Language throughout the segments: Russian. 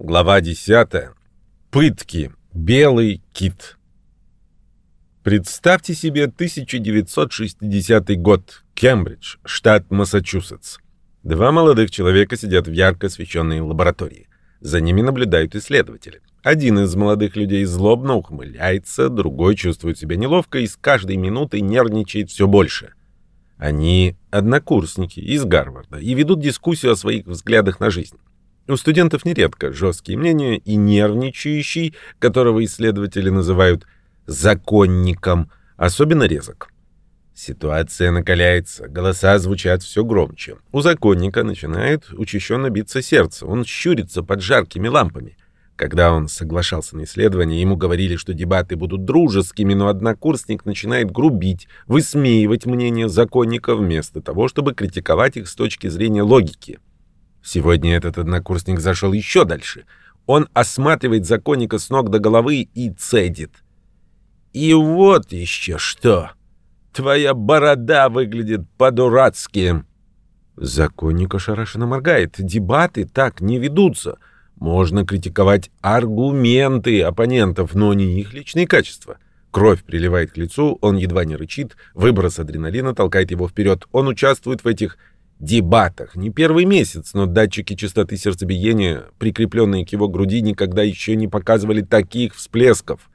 Глава 10. Пытки. Белый кит. Представьте себе 1960 год. Кембридж, штат Массачусетс. Два молодых человека сидят в ярко освещенной лаборатории. За ними наблюдают исследователи. Один из молодых людей злобно ухмыляется, другой чувствует себя неловко и с каждой минутой нервничает все больше. Они однокурсники из Гарварда и ведут дискуссию о своих взглядах на жизнь. У студентов нередко жесткие мнения, и нервничающий, которого исследователи называют «законником», особенно резок. Ситуация накаляется, голоса звучат все громче. У законника начинает учащенно биться сердце, он щурится под жаркими лампами. Когда он соглашался на исследование, ему говорили, что дебаты будут дружескими, но однокурсник начинает грубить, высмеивать мнение законника вместо того, чтобы критиковать их с точки зрения логики. Сегодня этот однокурсник зашел еще дальше. Он осматривает законника с ног до головы и цедит. «И вот еще что! Твоя борода выглядит по-дурацки!» Законник ошарашенно моргает. Дебаты так не ведутся. Можно критиковать аргументы оппонентов, но не их личные качества. Кровь приливает к лицу, он едва не рычит, выброс адреналина толкает его вперед. Он участвует в этих дебатах. Не первый месяц, но датчики частоты сердцебиения, прикрепленные к его груди, никогда еще не показывали таких всплесков.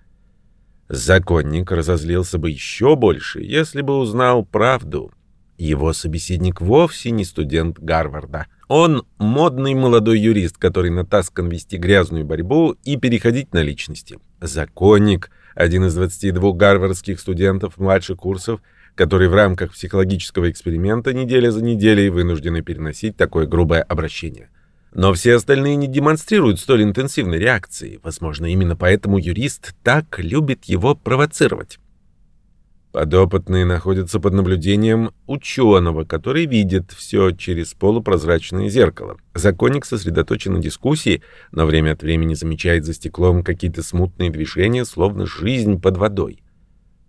Законник разозлился бы еще больше, если бы узнал правду. Его собеседник вовсе не студент Гарварда. Он модный молодой юрист, который натаскан вести грязную борьбу и переходить на личности. Законник, один из 22 гарвардских студентов младших курсов, которые в рамках психологического эксперимента неделя за неделей вынуждены переносить такое грубое обращение. Но все остальные не демонстрируют столь интенсивной реакции. Возможно, именно поэтому юрист так любит его провоцировать. Подопытные находятся под наблюдением ученого, который видит все через полупрозрачное зеркало. Законник сосредоточен на дискуссии, но время от времени замечает за стеклом какие-то смутные движения, словно жизнь под водой.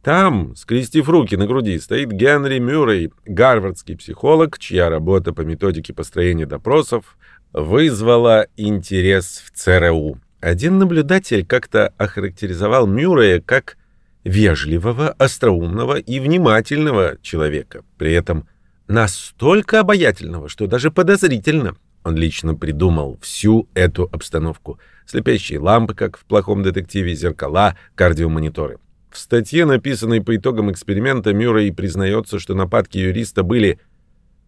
Там, скрестив руки на груди, стоит Генри Мюррей, гарвардский психолог, чья работа по методике построения допросов вызвала интерес в ЦРУ. Один наблюдатель как-то охарактеризовал Мюррея как вежливого, остроумного и внимательного человека, при этом настолько обаятельного, что даже подозрительно. Он лично придумал всю эту обстановку. Слепящие лампы, как в плохом детективе, зеркала, кардиомониторы. В статье, написанной по итогам эксперимента, Мюррей признается, что нападки юриста были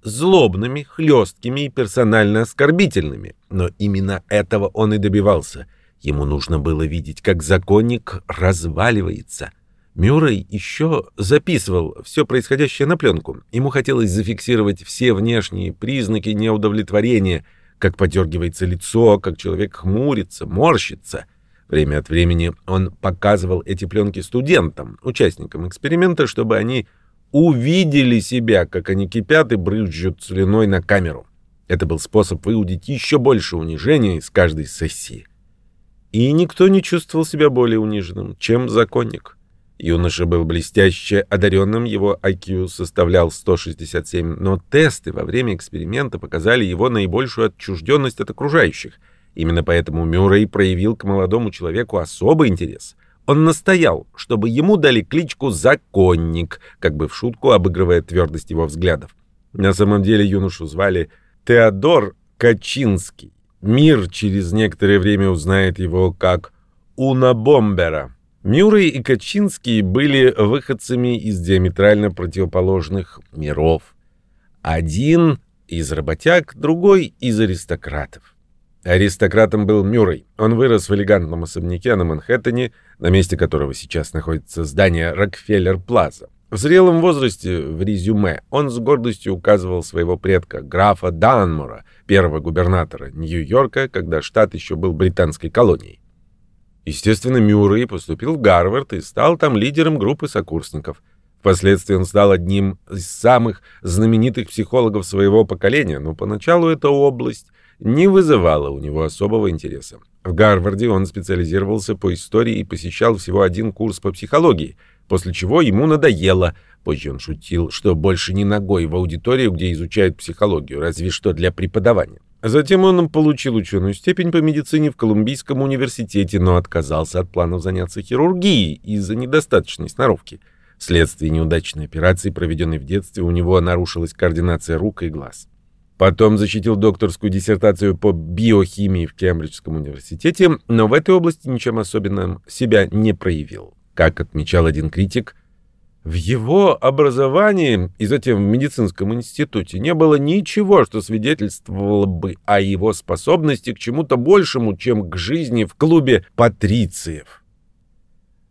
злобными, хлесткими и персонально оскорбительными. Но именно этого он и добивался. Ему нужно было видеть, как законник разваливается. Мюррей еще записывал все происходящее на пленку. Ему хотелось зафиксировать все внешние признаки неудовлетворения, как подергивается лицо, как человек хмурится, морщится — Время от времени он показывал эти пленки студентам, участникам эксперимента, чтобы они увидели себя, как они кипят и брызжут слюной на камеру. Это был способ выудить еще больше унижения из каждой сессии. И никто не чувствовал себя более униженным, чем законник. Юноша был блестяще одаренным, его IQ составлял 167, но тесты во время эксперимента показали его наибольшую отчужденность от окружающих — Именно поэтому Мюррей проявил к молодому человеку особый интерес. Он настоял, чтобы ему дали кличку «Законник», как бы в шутку обыгрывая твердость его взглядов. На самом деле юношу звали Теодор Качинский. Мир через некоторое время узнает его как Унабомбера. Мюррей и Качинский были выходцами из диаметрально противоположных миров. Один из работяг, другой из аристократов. Аристократом был Мюррей. Он вырос в элегантном особняке на Манхэттене, на месте которого сейчас находится здание Рокфеллер-Плаза. В зрелом возрасте в резюме он с гордостью указывал своего предка, графа Данмора, первого губернатора Нью-Йорка, когда штат еще был британской колонией. Естественно, Мюррей поступил в Гарвард и стал там лидером группы сокурсников. Впоследствии он стал одним из самых знаменитых психологов своего поколения, но поначалу эта область не вызывало у него особого интереса. В Гарварде он специализировался по истории и посещал всего один курс по психологии, после чего ему надоело. Позже он шутил, что больше не ногой в аудиторию, где изучают психологию, разве что для преподавания. Затем он получил ученую степень по медицине в Колумбийском университете, но отказался от планов заняться хирургией из-за недостаточной сноровки. Вследствие неудачной операции, проведенной в детстве, у него нарушилась координация рук и глаз. Потом защитил докторскую диссертацию по биохимии в Кембриджском университете, но в этой области ничем особенным себя не проявил. Как отмечал один критик, в его образовании и затем в медицинском институте не было ничего, что свидетельствовало бы о его способности к чему-то большему, чем к жизни в клубе патрициев.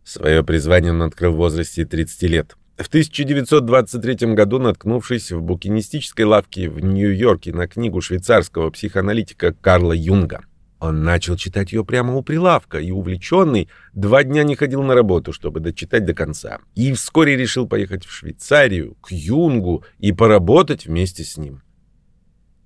Свое призвание он открыл в возрасте 30 лет. В 1923 году, наткнувшись в букинистической лавке в Нью-Йорке на книгу швейцарского психоаналитика Карла Юнга, он начал читать ее прямо у прилавка и, увлеченный, два дня не ходил на работу, чтобы дочитать до конца. И вскоре решил поехать в Швейцарию, к Юнгу и поработать вместе с ним.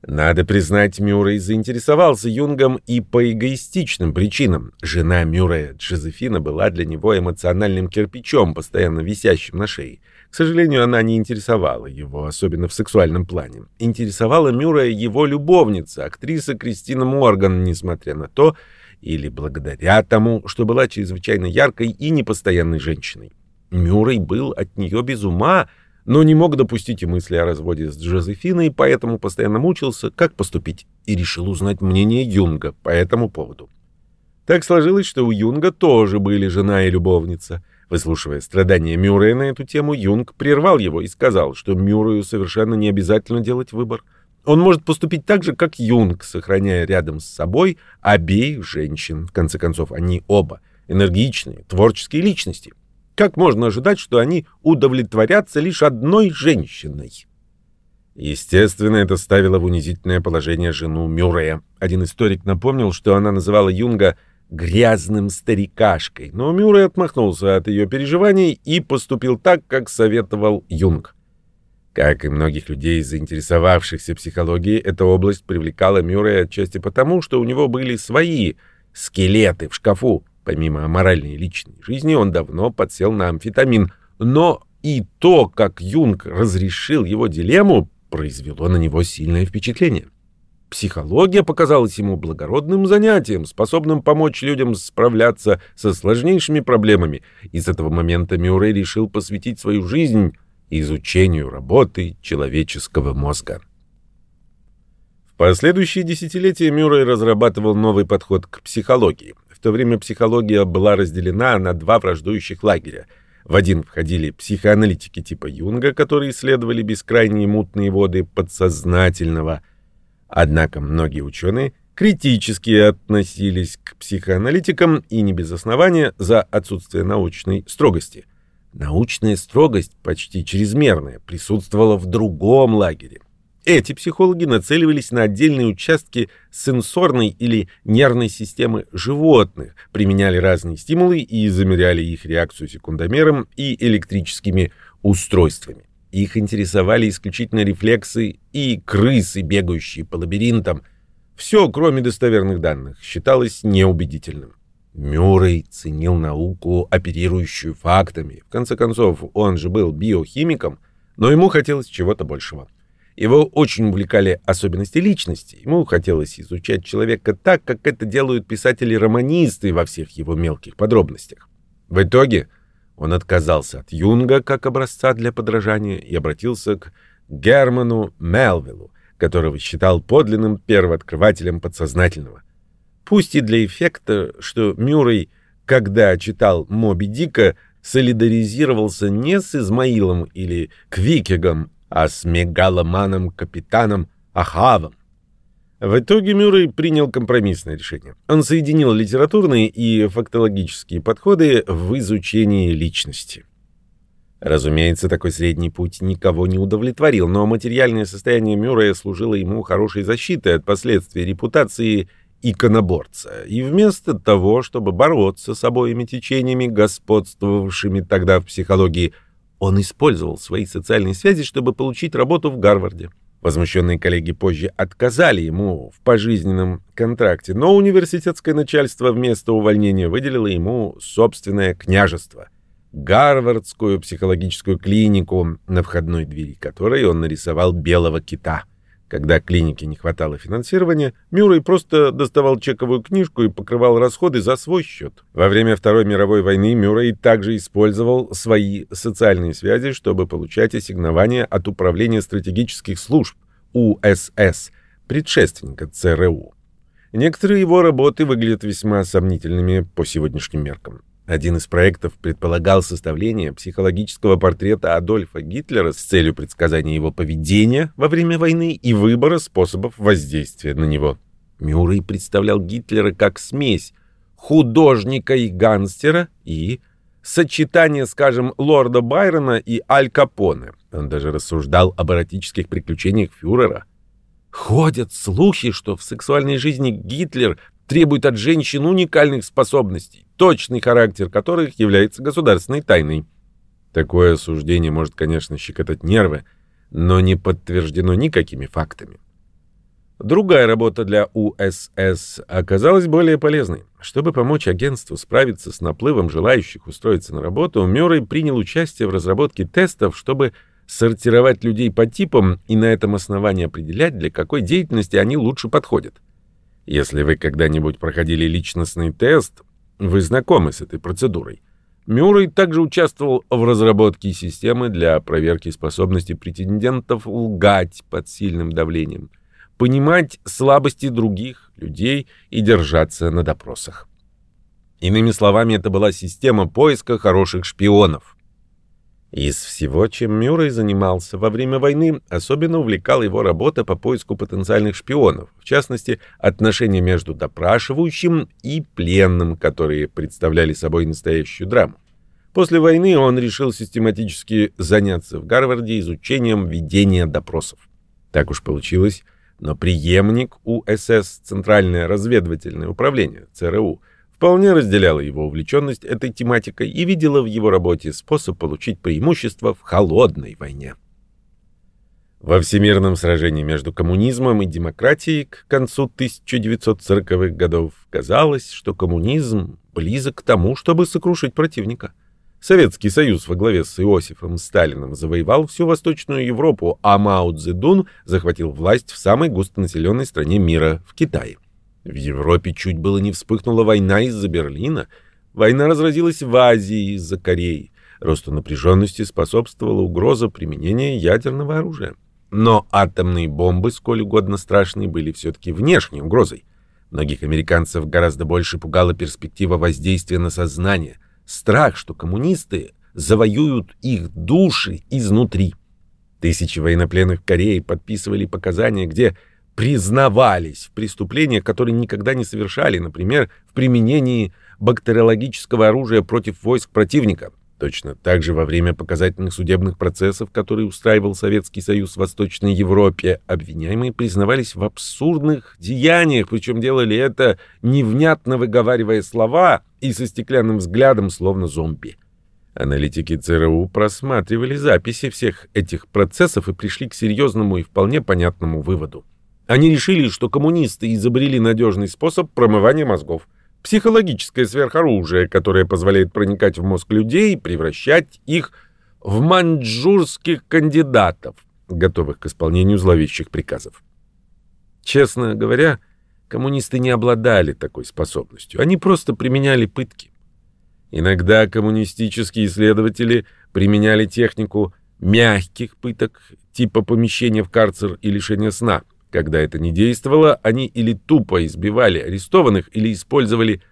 Надо признать, Мюррей заинтересовался Юнгом и по эгоистичным причинам. Жена Мюррея, Джозефина, была для него эмоциональным кирпичом, постоянно висящим на шее. К сожалению, она не интересовала его, особенно в сексуальном плане. Интересовала Мюррея его любовница, актриса Кристина Морган, несмотря на то, или благодаря тому, что была чрезвычайно яркой и непостоянной женщиной. Мюррей был от нее без ума, но не мог допустить и мысли о разводе с Джозефиной, поэтому постоянно мучился, как поступить, и решил узнать мнение Юнга по этому поводу. Так сложилось, что у Юнга тоже были жена и любовница. Выслушивая страдания Мюррея на эту тему, Юнг прервал его и сказал, что Мюррею совершенно не обязательно делать выбор. Он может поступить так же, как Юнг, сохраняя рядом с собой обеих женщин. В конце концов, они оба энергичные, творческие личности. Как можно ожидать, что они удовлетворятся лишь одной женщиной? Естественно, это ставило в унизительное положение жену Мюррея. Один историк напомнил, что она называла Юнга «грязным старикашкой», но Мюррей отмахнулся от ее переживаний и поступил так, как советовал Юнг. Как и многих людей, заинтересовавшихся психологией, эта область привлекала Мюррея отчасти потому, что у него были свои скелеты в шкафу, Помимо моральной и личной жизни, он давно подсел на амфетамин, но и то, как Юнг разрешил его дилемму, произвело на него сильное впечатление. Психология показалась ему благородным занятием, способным помочь людям справляться со сложнейшими проблемами, и с этого момента Мюррей решил посвятить свою жизнь изучению работы человеческого мозга. В последующие десятилетия Мюррей разрабатывал новый подход к психологии. В то время психология была разделена на два враждующих лагеря. В один входили психоаналитики типа Юнга, которые исследовали бескрайние мутные воды подсознательного. Однако многие ученые критически относились к психоаналитикам и не без основания за отсутствие научной строгости. Научная строгость, почти чрезмерная, присутствовала в другом лагере. Эти психологи нацеливались на отдельные участки сенсорной или нервной системы животных, применяли разные стимулы и замеряли их реакцию секундомером и электрическими устройствами. Их интересовали исключительно рефлексы и крысы, бегающие по лабиринтам. Все, кроме достоверных данных, считалось неубедительным. Мюррей ценил науку, оперирующую фактами. В конце концов, он же был биохимиком, но ему хотелось чего-то большего. Его очень увлекали особенности личности. Ему хотелось изучать человека так, как это делают писатели-романисты во всех его мелких подробностях. В итоге он отказался от Юнга как образца для подражания и обратился к Герману Мелвиллу, которого считал подлинным первооткрывателем подсознательного. Пусть и для эффекта, что Мюррей, когда читал «Моби Дика», солидаризировался не с Измаилом или Квикегом, а с мегаломаном-капитаном Ахавом. В итоге Мюррей принял компромиссное решение. Он соединил литературные и фактологические подходы в изучении личности. Разумеется, такой средний путь никого не удовлетворил, но материальное состояние Мюррея служило ему хорошей защитой от последствий репутации иконоборца. И вместо того, чтобы бороться с обоими течениями, господствовавшими тогда в психологии, он использовал свои социальные связи, чтобы получить работу в Гарварде. Возмущенные коллеги позже отказали ему в пожизненном контракте, но университетское начальство вместо увольнения выделило ему собственное княжество — Гарвардскую психологическую клинику, на входной двери которой он нарисовал белого кита. Когда клинике не хватало финансирования, Мюррей просто доставал чековую книжку и покрывал расходы за свой счет. Во время Второй мировой войны Мюррей также использовал свои социальные связи, чтобы получать ассигнования от Управления стратегических служб УСС, предшественника ЦРУ. Некоторые его работы выглядят весьма сомнительными по сегодняшним меркам. Один из проектов предполагал составление психологического портрета Адольфа Гитлера с целью предсказания его поведения во время войны и выбора способов воздействия на него. Мюррей представлял Гитлера как смесь художника и гангстера и сочетание, скажем, лорда Байрона и Аль Капоне. Он даже рассуждал об эротических приключениях фюрера. Ходят слухи, что в сексуальной жизни Гитлер требует от женщин уникальных способностей, точный характер которых является государственной тайной. Такое осуждение может, конечно, щекотать нервы, но не подтверждено никакими фактами. Другая работа для УСС оказалась более полезной. Чтобы помочь агентству справиться с наплывом желающих устроиться на работу, Мюррей принял участие в разработке тестов, чтобы сортировать людей по типам и на этом основании определять, для какой деятельности они лучше подходят. Если вы когда-нибудь проходили личностный тест, вы знакомы с этой процедурой. Мюррей также участвовал в разработке системы для проверки способности претендентов лгать под сильным давлением, понимать слабости других людей и держаться на допросах. Иными словами, это была система поиска хороших шпионов. Из всего, чем Мюррей занимался во время войны, особенно увлекала его работа по поиску потенциальных шпионов, в частности, отношения между допрашивающим и пленным, которые представляли собой настоящую драму. После войны он решил систематически заняться в Гарварде изучением ведения допросов. Так уж получилось, но преемник УСС, Центральное разведывательное управление, ЦРУ, вполне разделяла его увлеченность этой тематикой и видела в его работе способ получить преимущество в холодной войне. Во всемирном сражении между коммунизмом и демократией к концу 1940-х годов казалось, что коммунизм близок к тому, чтобы сокрушить противника. Советский Союз во главе с Иосифом Сталиным завоевал всю Восточную Европу, а Мао Цзэдун захватил власть в самой густонаселенной стране мира, в Китае. В Европе чуть было не вспыхнула война из-за Берлина. Война разразилась в Азии из-за Кореи. Росту напряженности способствовала угроза применения ядерного оружия. Но атомные бомбы, сколь угодно страшные, были все-таки внешней угрозой. Многих американцев гораздо больше пугала перспектива воздействия на сознание, страх, что коммунисты завоюют их души изнутри. Тысячи военнопленных в Корее подписывали показания, где признавались в преступлениях, которые никогда не совершали, например, в применении бактериологического оружия против войск противника. Точно так же во время показательных судебных процессов, которые устраивал Советский Союз в Восточной Европе, обвиняемые признавались в абсурдных деяниях, причем делали это невнятно выговаривая слова и со стеклянным взглядом, словно зомби. Аналитики ЦРУ просматривали записи всех этих процессов и пришли к серьезному и вполне понятному выводу. Они решили, что коммунисты изобрели надежный способ промывания мозгов. Психологическое сверхоружие, которое позволяет проникать в мозг людей и превращать их в маньчжурских кандидатов, готовых к исполнению зловещих приказов. Честно говоря, коммунисты не обладали такой способностью. Они просто применяли пытки. Иногда коммунистические исследователи применяли технику мягких пыток, типа помещения в карцер и лишения сна – когда это не действовало, они или тупо избивали арестованных, или использовали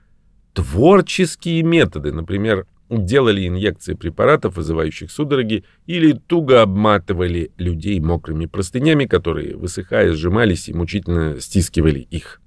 творческие методы, например, делали инъекции препаратов, вызывающих судороги, или туго обматывали людей мокрыми простынями, которые, высыхая, сжимались и мучительно стискивали их.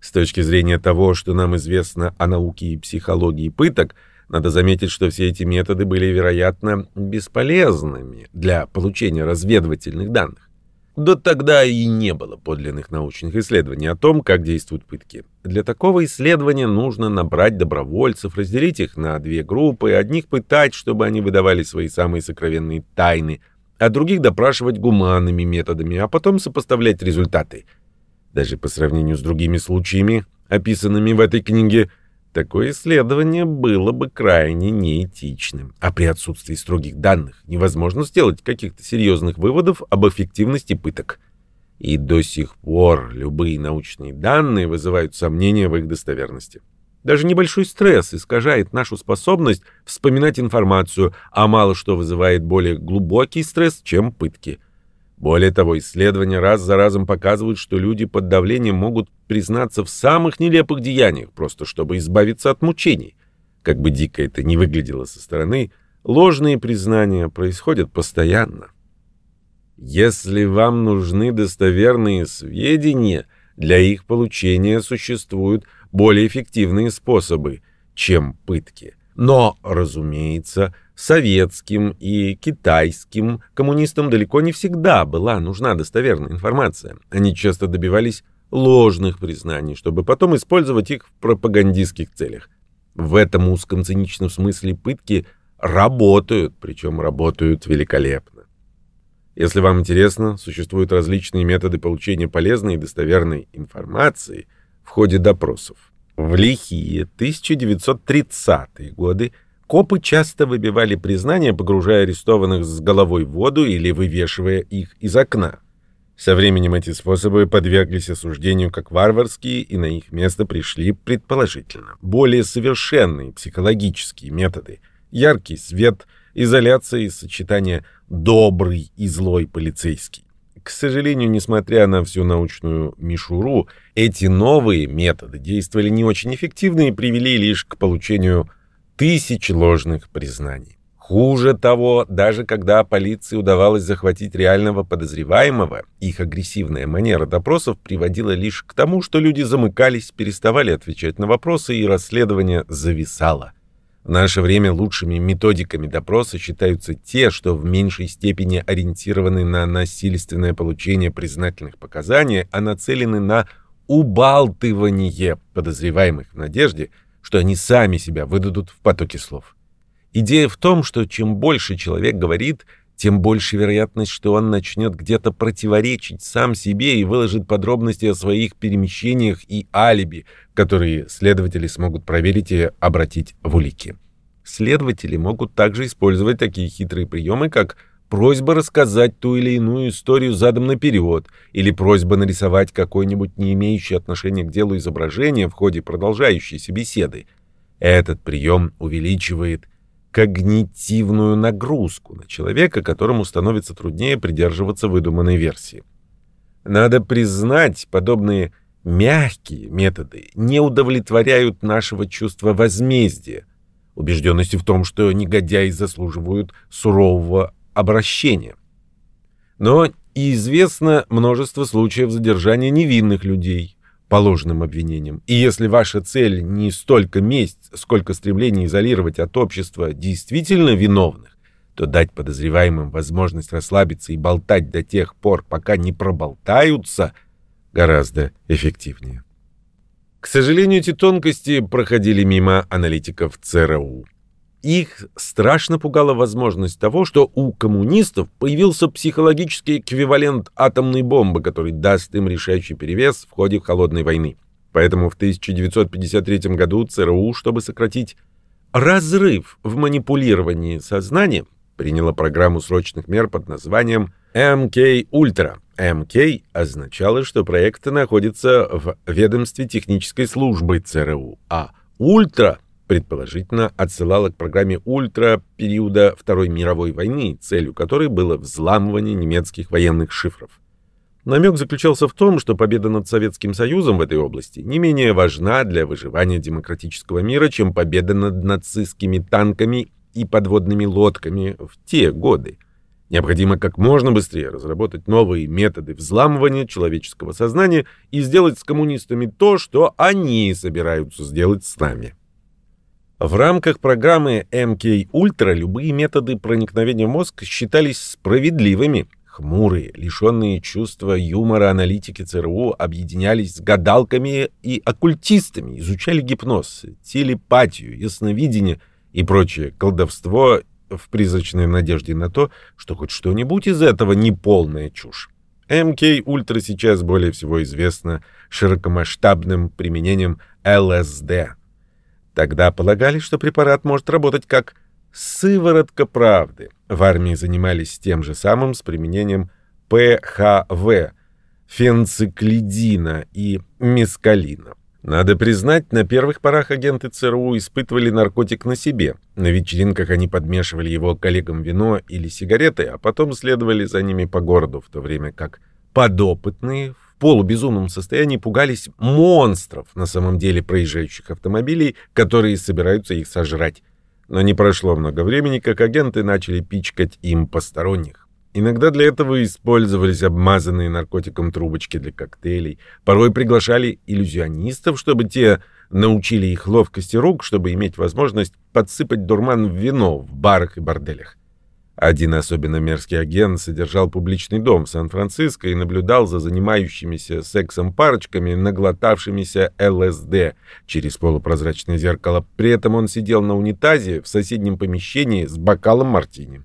С точки зрения того, что нам известно о науке и психологии пыток, надо заметить, что все эти методы были, вероятно, бесполезными для получения разведывательных данных. Да тогда и не было подлинных научных исследований о том, как действуют пытки. Для такого исследования нужно набрать добровольцев, разделить их на две группы, одних пытать, чтобы они выдавали свои самые сокровенные тайны, а других допрашивать гуманными методами, а потом сопоставлять результаты. Даже по сравнению с другими случаями, описанными в этой книге, Такое исследование было бы крайне неэтичным, а при отсутствии строгих данных невозможно сделать каких-то серьезных выводов об эффективности пыток. И до сих пор любые научные данные вызывают сомнения в их достоверности. Даже небольшой стресс искажает нашу способность вспоминать информацию, а мало что вызывает более глубокий стресс, чем пытки. Более того, исследования раз за разом показывают, что люди под давлением могут признаться в самых нелепых деяниях, просто чтобы избавиться от мучений. Как бы дико это ни выглядело со стороны, ложные признания происходят постоянно. Если вам нужны достоверные сведения, для их получения существуют более эффективные способы, чем пытки. Но, разумеется, советским и китайским коммунистам далеко не всегда была нужна достоверная информация. Они часто добивались ложных признаний, чтобы потом использовать их в пропагандистских целях. В этом узком циничном смысле пытки работают, причем работают великолепно. Если вам интересно, существуют различные методы получения полезной и достоверной информации в ходе допросов. В лихие 1930-е годы копы часто выбивали признания, погружая арестованных с головой в воду или вывешивая их из окна. Со временем эти способы подверглись осуждению как варварские, и на их место пришли, предположительно, более совершенные психологические методы. Яркий свет, изоляция и сочетание «добрый» и «злой полицейский». К сожалению, несмотря на всю научную мишуру, эти новые методы действовали не очень эффективно и привели лишь к получению тысяч ложных признаний. Хуже того, даже когда полиции удавалось захватить реального подозреваемого, их агрессивная манера допросов приводила лишь к тому, что люди замыкались, переставали отвечать на вопросы, и расследование зависало. В наше время лучшими методиками допроса считаются те, что в меньшей степени ориентированы на насильственное получение признательных показаний, а нацелены на убалтывание подозреваемых в надежде, что они сами себя выдадут в потоке слов. Идея в том, что чем больше человек говорит, тем больше вероятность, что он начнет где-то противоречить сам себе и выложит подробности о своих перемещениях и алиби, которые следователи смогут проверить и обратить в улики. Следователи могут также использовать такие хитрые приемы, как просьба рассказать ту или иную историю задом наперед или просьба нарисовать какое-нибудь не имеющее отношения к делу изображение в ходе продолжающейся беседы. Этот прием увеличивает когнитивную нагрузку на человека, которому становится труднее придерживаться выдуманной версии. Надо признать, подобные мягкие методы не удовлетворяют нашего чувства возмездия, убежденности в том, что негодяи заслуживают сурового обращения. Но известно множество случаев задержания невинных людей, по ложным обвинениям. И если ваша цель не столько месть, сколько стремление изолировать от общества действительно виновных, то дать подозреваемым возможность расслабиться и болтать до тех пор, пока не проболтаются, гораздо эффективнее. К сожалению, эти тонкости проходили мимо аналитиков ЦРУ. Их страшно пугала возможность того, что у коммунистов появился психологический эквивалент атомной бомбы, который даст им решающий перевес в ходе холодной войны. Поэтому в 1953 году ЦРУ, чтобы сократить разрыв в манипулировании сознанием, приняла программу срочных мер под названием МК-Ультра. МК означало, что проект находится в ведомстве технической службы ЦРУ, а Ультра предположительно отсылала к программе «Ультра» периода Второй мировой войны, целью которой было взламывание немецких военных шифров. Намек заключался в том, что победа над Советским Союзом в этой области не менее важна для выживания демократического мира, чем победа над нацистскими танками и подводными лодками в те годы. Необходимо как можно быстрее разработать новые методы взламывания человеческого сознания и сделать с коммунистами то, что они собираются сделать с нами. В рамках программы MK Ultra любые методы проникновения в мозг считались справедливыми. Хмурые, лишенные чувства юмора аналитики ЦРУ объединялись с гадалками и оккультистами, изучали гипноз, телепатию, ясновидение и прочее колдовство в призрачной надежде на то, что хоть что-нибудь из этого не полная чушь. МК Ультра сейчас более всего известно широкомасштабным применением ЛСД – Тогда полагали, что препарат может работать как сыворотка правды. В армии занимались тем же самым с применением ПХВ – фенциклидина и мескалина. Надо признать, на первых порах агенты ЦРУ испытывали наркотик на себе. На вечеринках они подмешивали его коллегам вино или сигареты, а потом следовали за ними по городу, в то время как подопытные полубезумном состоянии пугались монстров, на самом деле проезжающих автомобилей, которые собираются их сожрать. Но не прошло много времени, как агенты начали пичкать им посторонних. Иногда для этого использовались обмазанные наркотиком трубочки для коктейлей. Порой приглашали иллюзионистов, чтобы те научили их ловкости рук, чтобы иметь возможность подсыпать дурман в вино в барах и борделях. Один особенно мерзкий агент содержал публичный дом в Сан-Франциско и наблюдал за занимающимися сексом парочками, наглотавшимися ЛСД через полупрозрачное зеркало. При этом он сидел на унитазе в соседнем помещении с бокалом мартини.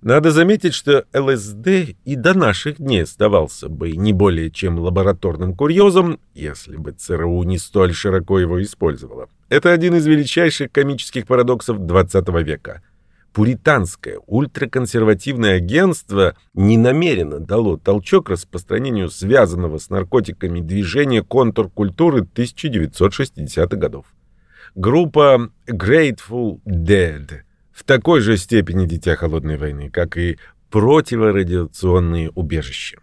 Надо заметить, что ЛСД и до наших дней оставался бы не более чем лабораторным курьезом, если бы ЦРУ не столь широко его использовало. Это один из величайших комических парадоксов XX века. Пуританское ультраконсервативное агентство не намеренно дало толчок распространению связанного с наркотиками движения контркультуры 1960-х годов. Группа Grateful Dead – в такой же степени дитя холодной войны, как и противорадиационные убежища.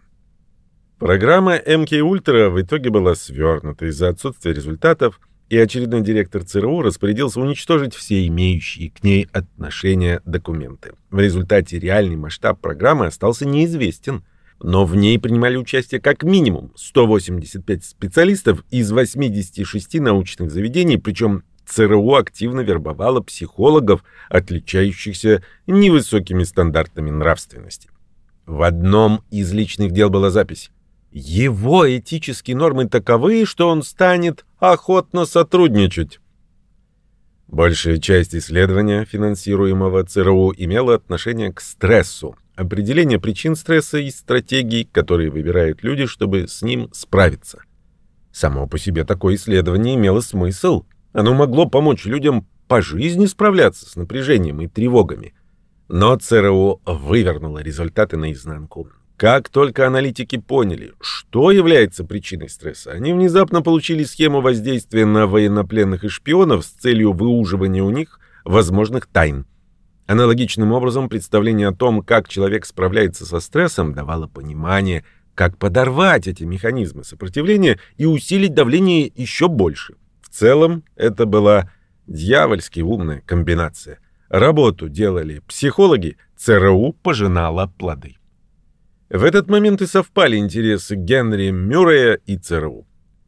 Программа МК Ультра в итоге была свернута из-за отсутствия результатов, и очередной директор ЦРУ распорядился уничтожить все имеющие к ней отношения документы. В результате реальный масштаб программы остался неизвестен, но в ней принимали участие как минимум 185 специалистов из 86 научных заведений, причем ЦРУ активно вербовало психологов, отличающихся невысокими стандартами нравственности. В одном из личных дел была запись. Его этические нормы таковы, что он станет охотно сотрудничать. Большая часть исследования, финансируемого ЦРУ, имела отношение к стрессу, определение причин стресса и стратегий, которые выбирают люди, чтобы с ним справиться. Само по себе такое исследование имело смысл, оно могло помочь людям по жизни справляться с напряжением и тревогами. Но ЦРУ вывернуло результаты наизнанку. Как только аналитики поняли, что является причиной стресса, они внезапно получили схему воздействия на военнопленных и шпионов с целью выуживания у них возможных тайн. Аналогичным образом представление о том, как человек справляется со стрессом, давало понимание, как подорвать эти механизмы сопротивления и усилить давление еще больше целом это была дьявольски умная комбинация. Работу делали психологи, ЦРУ пожинала плоды. В этот момент и совпали интересы Генри Мюррея и ЦРУ.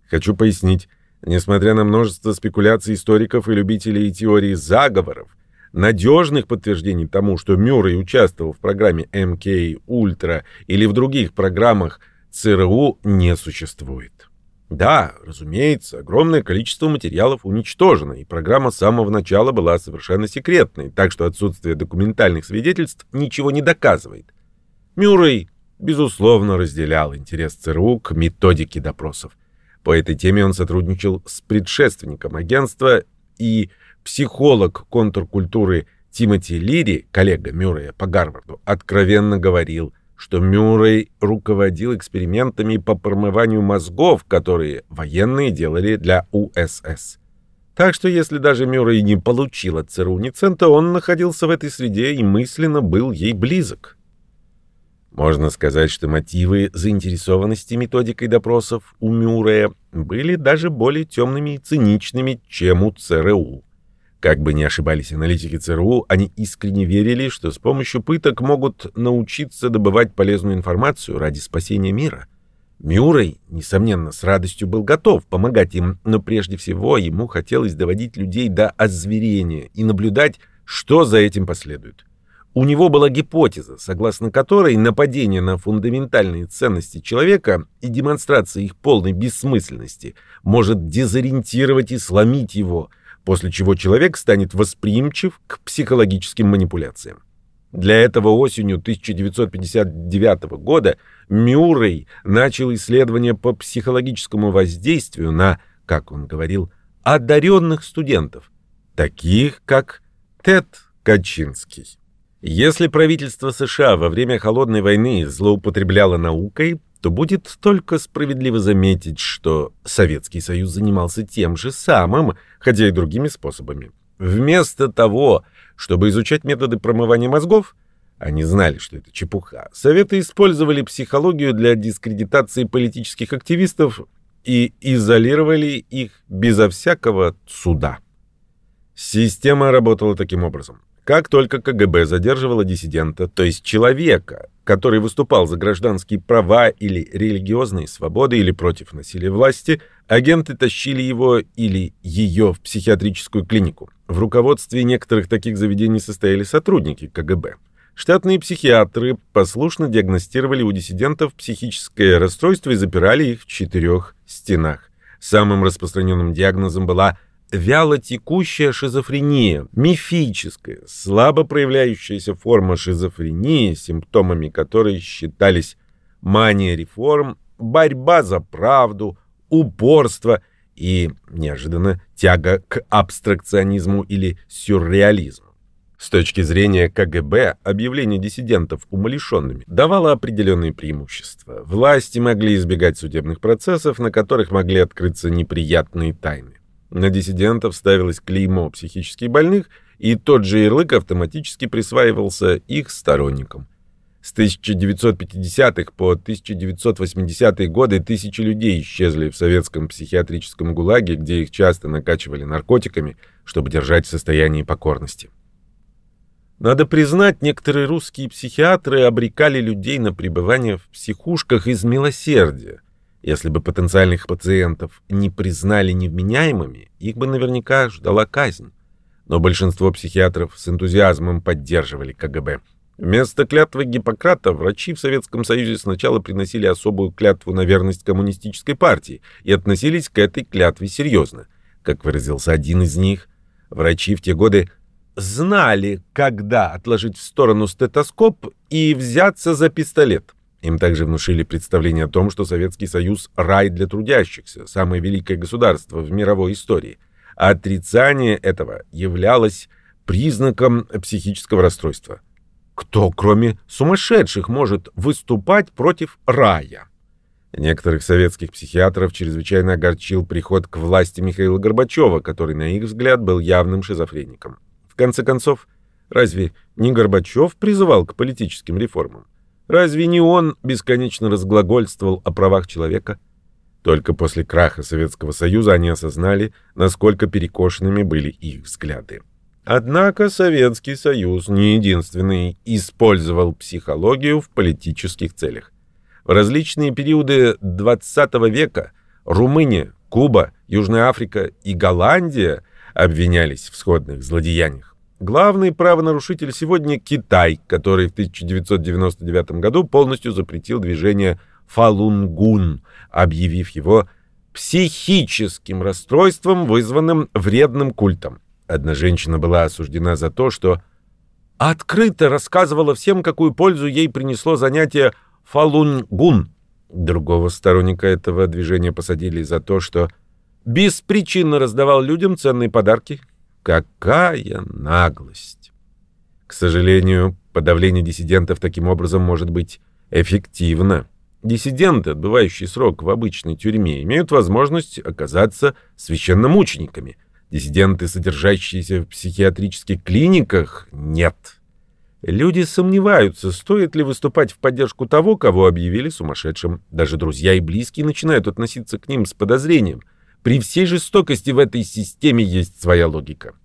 Хочу пояснить, несмотря на множество спекуляций историков и любителей теории заговоров, надежных подтверждений тому, что Мюррей участвовал в программе МК Ультра или в других программах ЦРУ не существует. Да, разумеется, огромное количество материалов уничтожено, и программа с самого начала была совершенно секретной, так что отсутствие документальных свидетельств ничего не доказывает. Мюррей, безусловно, разделял интерес ЦРУ к методике допросов. По этой теме он сотрудничал с предшественником агентства и психолог контркультуры Тимоти Лири, коллега Мюррея по Гарварду, откровенно говорил – что Мюррей руководил экспериментами по промыванию мозгов, которые военные делали для УСС. Так что если даже Мюррей не получил от ЦРУ ни цента, он находился в этой среде и мысленно был ей близок. Можно сказать, что мотивы заинтересованности методикой допросов у Мюррея были даже более темными и циничными, чем у ЦРУ. Как бы ни ошибались аналитики ЦРУ, они искренне верили, что с помощью пыток могут научиться добывать полезную информацию ради спасения мира. Мюррей, несомненно, с радостью был готов помогать им, но прежде всего ему хотелось доводить людей до озверения и наблюдать, что за этим последует. У него была гипотеза, согласно которой нападение на фундаментальные ценности человека и демонстрация их полной бессмысленности может дезориентировать и сломить его – после чего человек станет восприимчив к психологическим манипуляциям. Для этого осенью 1959 года Мюррей начал исследование по психологическому воздействию на, как он говорил, одаренных студентов, таких как Тед Качинский. Если правительство США во время Холодной войны злоупотребляло наукой, то будет только справедливо заметить, что Советский Союз занимался тем же самым, хотя и другими способами. Вместо того, чтобы изучать методы промывания мозгов, они знали, что это чепуха. Советы использовали психологию для дискредитации политических активистов и изолировали их безо всякого суда. Система работала таким образом. Как только КГБ задерживало диссидента, то есть человека, который выступал за гражданские права или религиозные свободы или против насилия власти, агенты тащили его или ее в психиатрическую клинику. В руководстве некоторых таких заведений состояли сотрудники КГБ. Штатные психиатры послушно диагностировали у диссидентов психическое расстройство и запирали их в четырех стенах. Самым распространенным диагнозом была вялотекущая шизофрения, мифическая, слабо проявляющаяся форма шизофрении, симптомами которой считались мания реформ, борьба за правду, упорство и, неожиданно, тяга к абстракционизму или сюрреализму. С точки зрения КГБ, объявление диссидентов умалишенными давало определенные преимущества. Власти могли избегать судебных процессов, на которых могли открыться неприятные тайны. На диссидентов ставилось клеймо психически больных, и тот же ярлык автоматически присваивался их сторонникам. С 1950-х по 1980-е годы тысячи людей исчезли в советском психиатрическом ГУЛАГе, где их часто накачивали наркотиками, чтобы держать в состоянии покорности. Надо признать, некоторые русские психиатры обрекали людей на пребывание в психушках из милосердия. Если бы потенциальных пациентов не признали невменяемыми, их бы наверняка ждала казнь. Но большинство психиатров с энтузиазмом поддерживали КГБ. Вместо клятвы Гиппократа врачи в Советском Союзе сначала приносили особую клятву на верность коммунистической партии и относились к этой клятве серьезно. Как выразился один из них, врачи в те годы знали, когда отложить в сторону стетоскоп и взяться за пистолет. Им также внушили представление о том, что Советский Союз – рай для трудящихся, самое великое государство в мировой истории. А отрицание этого являлось признаком психического расстройства. Кто, кроме сумасшедших, может выступать против рая? Некоторых советских психиатров чрезвычайно огорчил приход к власти Михаила Горбачева, который, на их взгляд, был явным шизофреником. В конце концов, разве не Горбачев призывал к политическим реформам? Разве не он бесконечно разглагольствовал о правах человека? Только после краха Советского Союза они осознали, насколько перекошенными были их взгляды. Однако Советский Союз не единственный использовал психологию в политических целях. В различные периоды XX века Румыния, Куба, Южная Африка и Голландия обвинялись в сходных злодеяниях. Главный правонарушитель сегодня Китай, который в 1999 году полностью запретил движение Фалунгун, объявив его психическим расстройством, вызванным вредным культом. Одна женщина была осуждена за то, что открыто рассказывала всем, какую пользу ей принесло занятие Фалунгун. Другого сторонника этого движения посадили за то, что беспричинно раздавал людям ценные подарки, Какая наглость! К сожалению, подавление диссидентов таким образом может быть эффективно. Диссиденты, отбывающие срок в обычной тюрьме, имеют возможность оказаться священномучениками. Диссиденты, содержащиеся в психиатрических клиниках, нет. Люди сомневаются, стоит ли выступать в поддержку того, кого объявили сумасшедшим. Даже друзья и близкие начинают относиться к ним с подозрением – при всей жестокости в этой системе есть своя логика.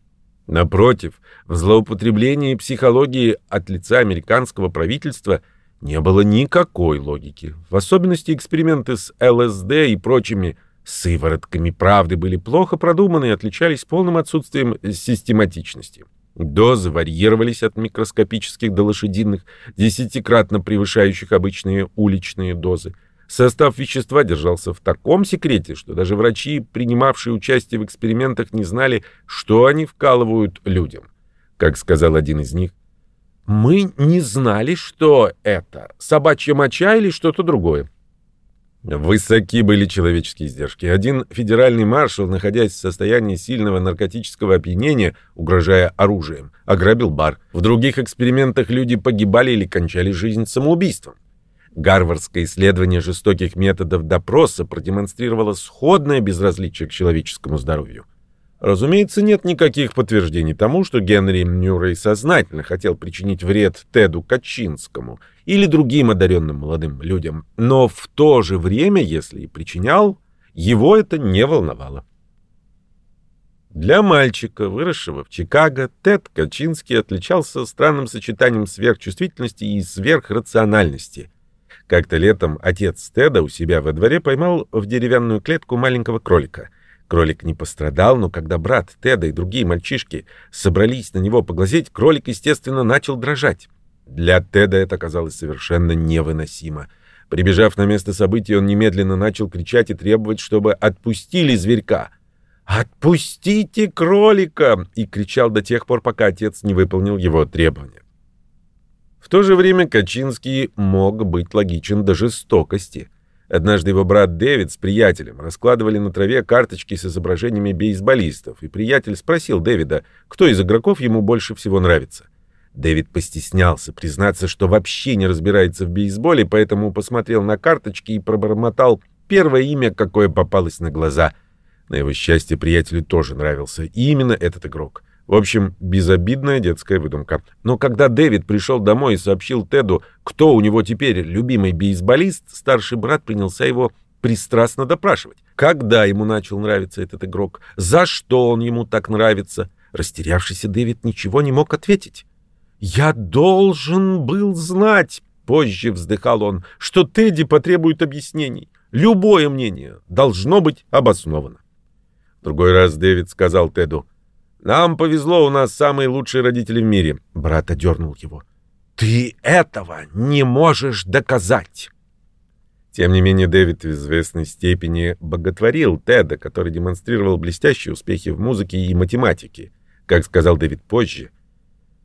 Напротив, в злоупотреблении психологии от лица американского правительства не было никакой логики. В особенности эксперименты с ЛСД и прочими сыворотками правды были плохо продуманы и отличались полным отсутствием систематичности. Дозы варьировались от микроскопических до лошадиных, десятикратно превышающих обычные уличные дозы. Состав вещества держался в таком секрете, что даже врачи, принимавшие участие в экспериментах, не знали, что они вкалывают людям. Как сказал один из них, «Мы не знали, что это, собачья моча или что-то другое». Высоки были человеческие издержки. Один федеральный маршал, находясь в состоянии сильного наркотического опьянения, угрожая оружием, ограбил бар. В других экспериментах люди погибали или кончали жизнь самоубийством. Гарвардское исследование жестоких методов допроса продемонстрировало сходное безразличие к человеческому здоровью. Разумеется, нет никаких подтверждений тому, что Генри Мюррей сознательно хотел причинить вред Теду Качинскому или другим одаренным молодым людям, но в то же время, если и причинял, его это не волновало. Для мальчика, выросшего в Чикаго, Тед Качинский отличался странным сочетанием сверхчувствительности и сверхрациональности. Как-то летом отец Теда у себя во дворе поймал в деревянную клетку маленького кролика — Кролик не пострадал, но когда брат Теда и другие мальчишки собрались на него поглазеть, кролик, естественно, начал дрожать. Для Теда это оказалось совершенно невыносимо. Прибежав на место событий, он немедленно начал кричать и требовать, чтобы отпустили зверька. «Отпустите кролика!» и кричал до тех пор, пока отец не выполнил его требования. В то же время Качинский мог быть логичен до жестокости – Однажды его брат Дэвид с приятелем раскладывали на траве карточки с изображениями бейсболистов, и приятель спросил Дэвида, кто из игроков ему больше всего нравится. Дэвид постеснялся признаться, что вообще не разбирается в бейсболе, поэтому посмотрел на карточки и пробормотал первое имя, какое попалось на глаза. На его счастье, приятелю тоже нравился именно этот игрок. В общем, безобидная детская выдумка. Но когда Дэвид пришел домой и сообщил Теду, кто у него теперь любимый бейсболист, старший брат принялся его пристрастно допрашивать. Когда ему начал нравиться этот игрок? За что он ему так нравится? Растерявшийся Дэвид ничего не мог ответить. «Я должен был знать», — позже вздыхал он, — «что Тедди потребует объяснений. Любое мнение должно быть обосновано». Другой раз Дэвид сказал Теду, нам повезло, у нас самые лучшие родители в мире. Брат одернул его. Ты этого не можешь доказать. Тем не менее, Дэвид в известной степени боготворил Теда, который демонстрировал блестящие успехи в музыке и математике. Как сказал Дэвид позже,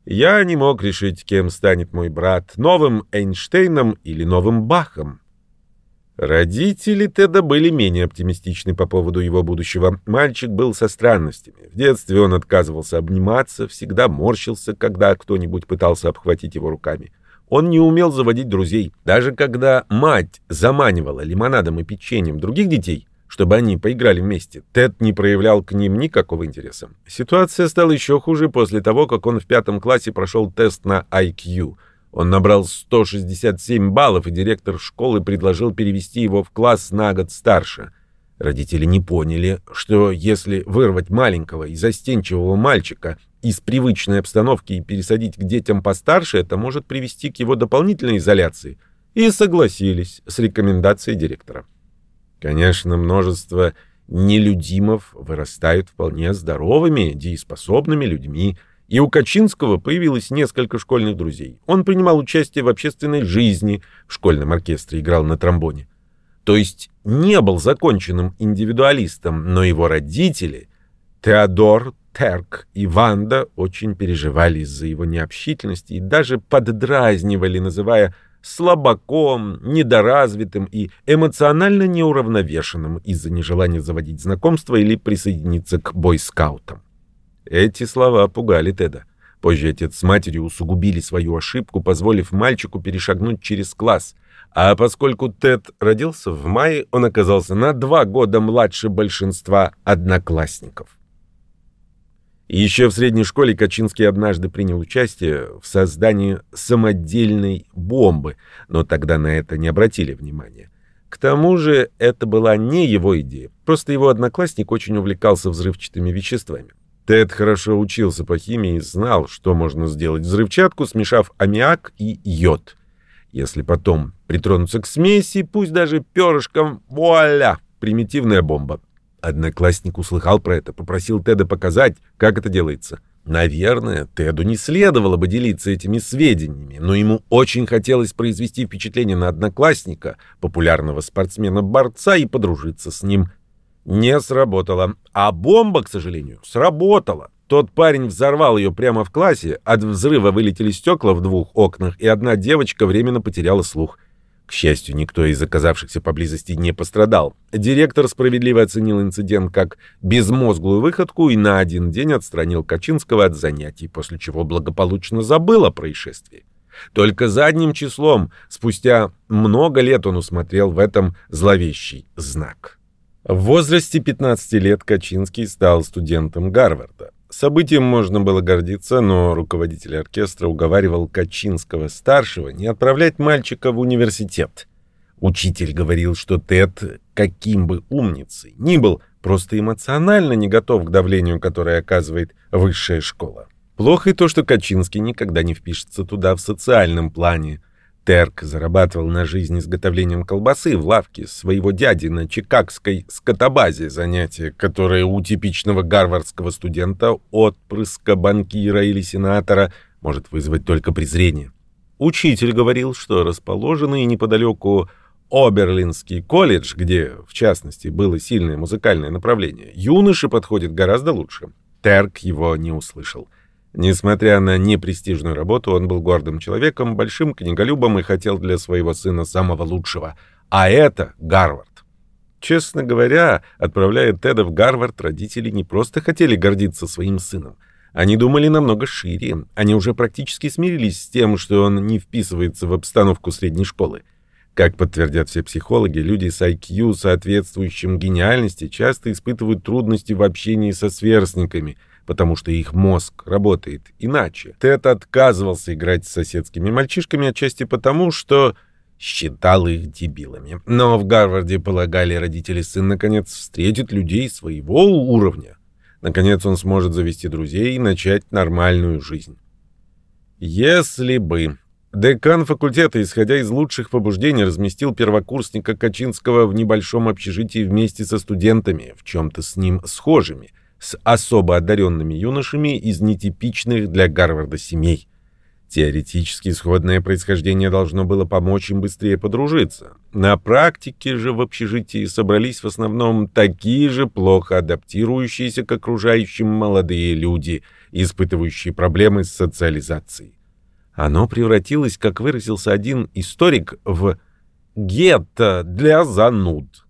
«Я не мог решить, кем станет мой брат, новым Эйнштейном или новым Бахом. Родители Теда были менее оптимистичны по поводу его будущего. Мальчик был со странностями. В детстве он отказывался обниматься, всегда морщился, когда кто-нибудь пытался обхватить его руками. Он не умел заводить друзей. Даже когда мать заманивала лимонадом и печеньем других детей, чтобы они поиграли вместе, Тед не проявлял к ним никакого интереса. Ситуация стала еще хуже после того, как он в пятом классе прошел тест на IQ — он набрал 167 баллов, и директор школы предложил перевести его в класс на год старше. Родители не поняли, что если вырвать маленького и застенчивого мальчика из привычной обстановки и пересадить к детям постарше, это может привести к его дополнительной изоляции, и согласились с рекомендацией директора. Конечно, множество нелюдимов вырастают вполне здоровыми, дееспособными людьми, и у Качинского появилось несколько школьных друзей. Он принимал участие в общественной жизни, в школьном оркестре играл на тромбоне. То есть не был законченным индивидуалистом, но его родители, Теодор, Терк и Ванда, очень переживали из-за его необщительности и даже поддразнивали, называя слабаком, недоразвитым и эмоционально неуравновешенным из-за нежелания заводить знакомства или присоединиться к бойскаутам. Эти слова пугали Теда. Позже отец с матерью усугубили свою ошибку, позволив мальчику перешагнуть через класс. А поскольку Тед родился в мае, он оказался на два года младше большинства одноклассников. еще в средней школе Качинский однажды принял участие в создании самодельной бомбы, но тогда на это не обратили внимания. К тому же это была не его идея, просто его одноклассник очень увлекался взрывчатыми веществами. Тед хорошо учился по химии и знал, что можно сделать взрывчатку, смешав аммиак и йод. Если потом притронуться к смеси, пусть даже перышком, вуаля, примитивная бомба. Одноклассник услыхал про это, попросил Теда показать, как это делается. Наверное, Теду не следовало бы делиться этими сведениями, но ему очень хотелось произвести впечатление на одноклассника, популярного спортсмена-борца, и подружиться с ним – не сработало. А бомба, к сожалению, сработала. Тот парень взорвал ее прямо в классе, от взрыва вылетели стекла в двух окнах, и одна девочка временно потеряла слух. К счастью, никто из оказавшихся поблизости не пострадал. Директор справедливо оценил инцидент как безмозглую выходку и на один день отстранил Качинского от занятий, после чего благополучно забыл о происшествии. Только задним числом, спустя много лет он усмотрел в этом зловещий знак. В возрасте 15 лет Качинский стал студентом Гарварда. Событием можно было гордиться, но руководитель оркестра уговаривал Качинского-старшего не отправлять мальчика в университет. Учитель говорил, что Тед, каким бы умницей ни был, просто эмоционально не готов к давлению, которое оказывает высшая школа. Плохо и то, что Качинский никогда не впишется туда в социальном плане. Терк зарабатывал на жизнь изготовлением колбасы в лавке своего дяди на чикагской скотобазе, занятие, которое у типичного гарвардского студента, отпрыска банкира или сенатора, может вызвать только презрение. Учитель говорил, что расположенный неподалеку Оберлинский колледж, где, в частности, было сильное музыкальное направление, юноше подходит гораздо лучше. Терк его не услышал. Несмотря на непрестижную работу, он был гордым человеком, большим книголюбом и хотел для своего сына самого лучшего. А это Гарвард. Честно говоря, отправляя Теда в Гарвард, родители не просто хотели гордиться своим сыном. Они думали намного шире. Они уже практически смирились с тем, что он не вписывается в обстановку средней школы. Как подтвердят все психологи, люди с IQ, соответствующим гениальности, часто испытывают трудности в общении со сверстниками, потому что их мозг работает иначе. Тед отказывался играть с соседскими мальчишками отчасти потому, что считал их дебилами. Но в Гарварде полагали родители сын наконец встретит людей своего уровня. Наконец он сможет завести друзей и начать нормальную жизнь. Если бы Декан факультета, исходя из лучших побуждений, разместил первокурсника Качинского в небольшом общежитии вместе со студентами, в чем-то с ним схожими, с особо одаренными юношами из нетипичных для Гарварда семей. Теоретически исходное происхождение должно было помочь им быстрее подружиться. На практике же в общежитии собрались в основном такие же плохо адаптирующиеся к окружающим молодые люди, испытывающие проблемы с социализацией. Оно превратилось, как выразился один историк, в гетто для зануд.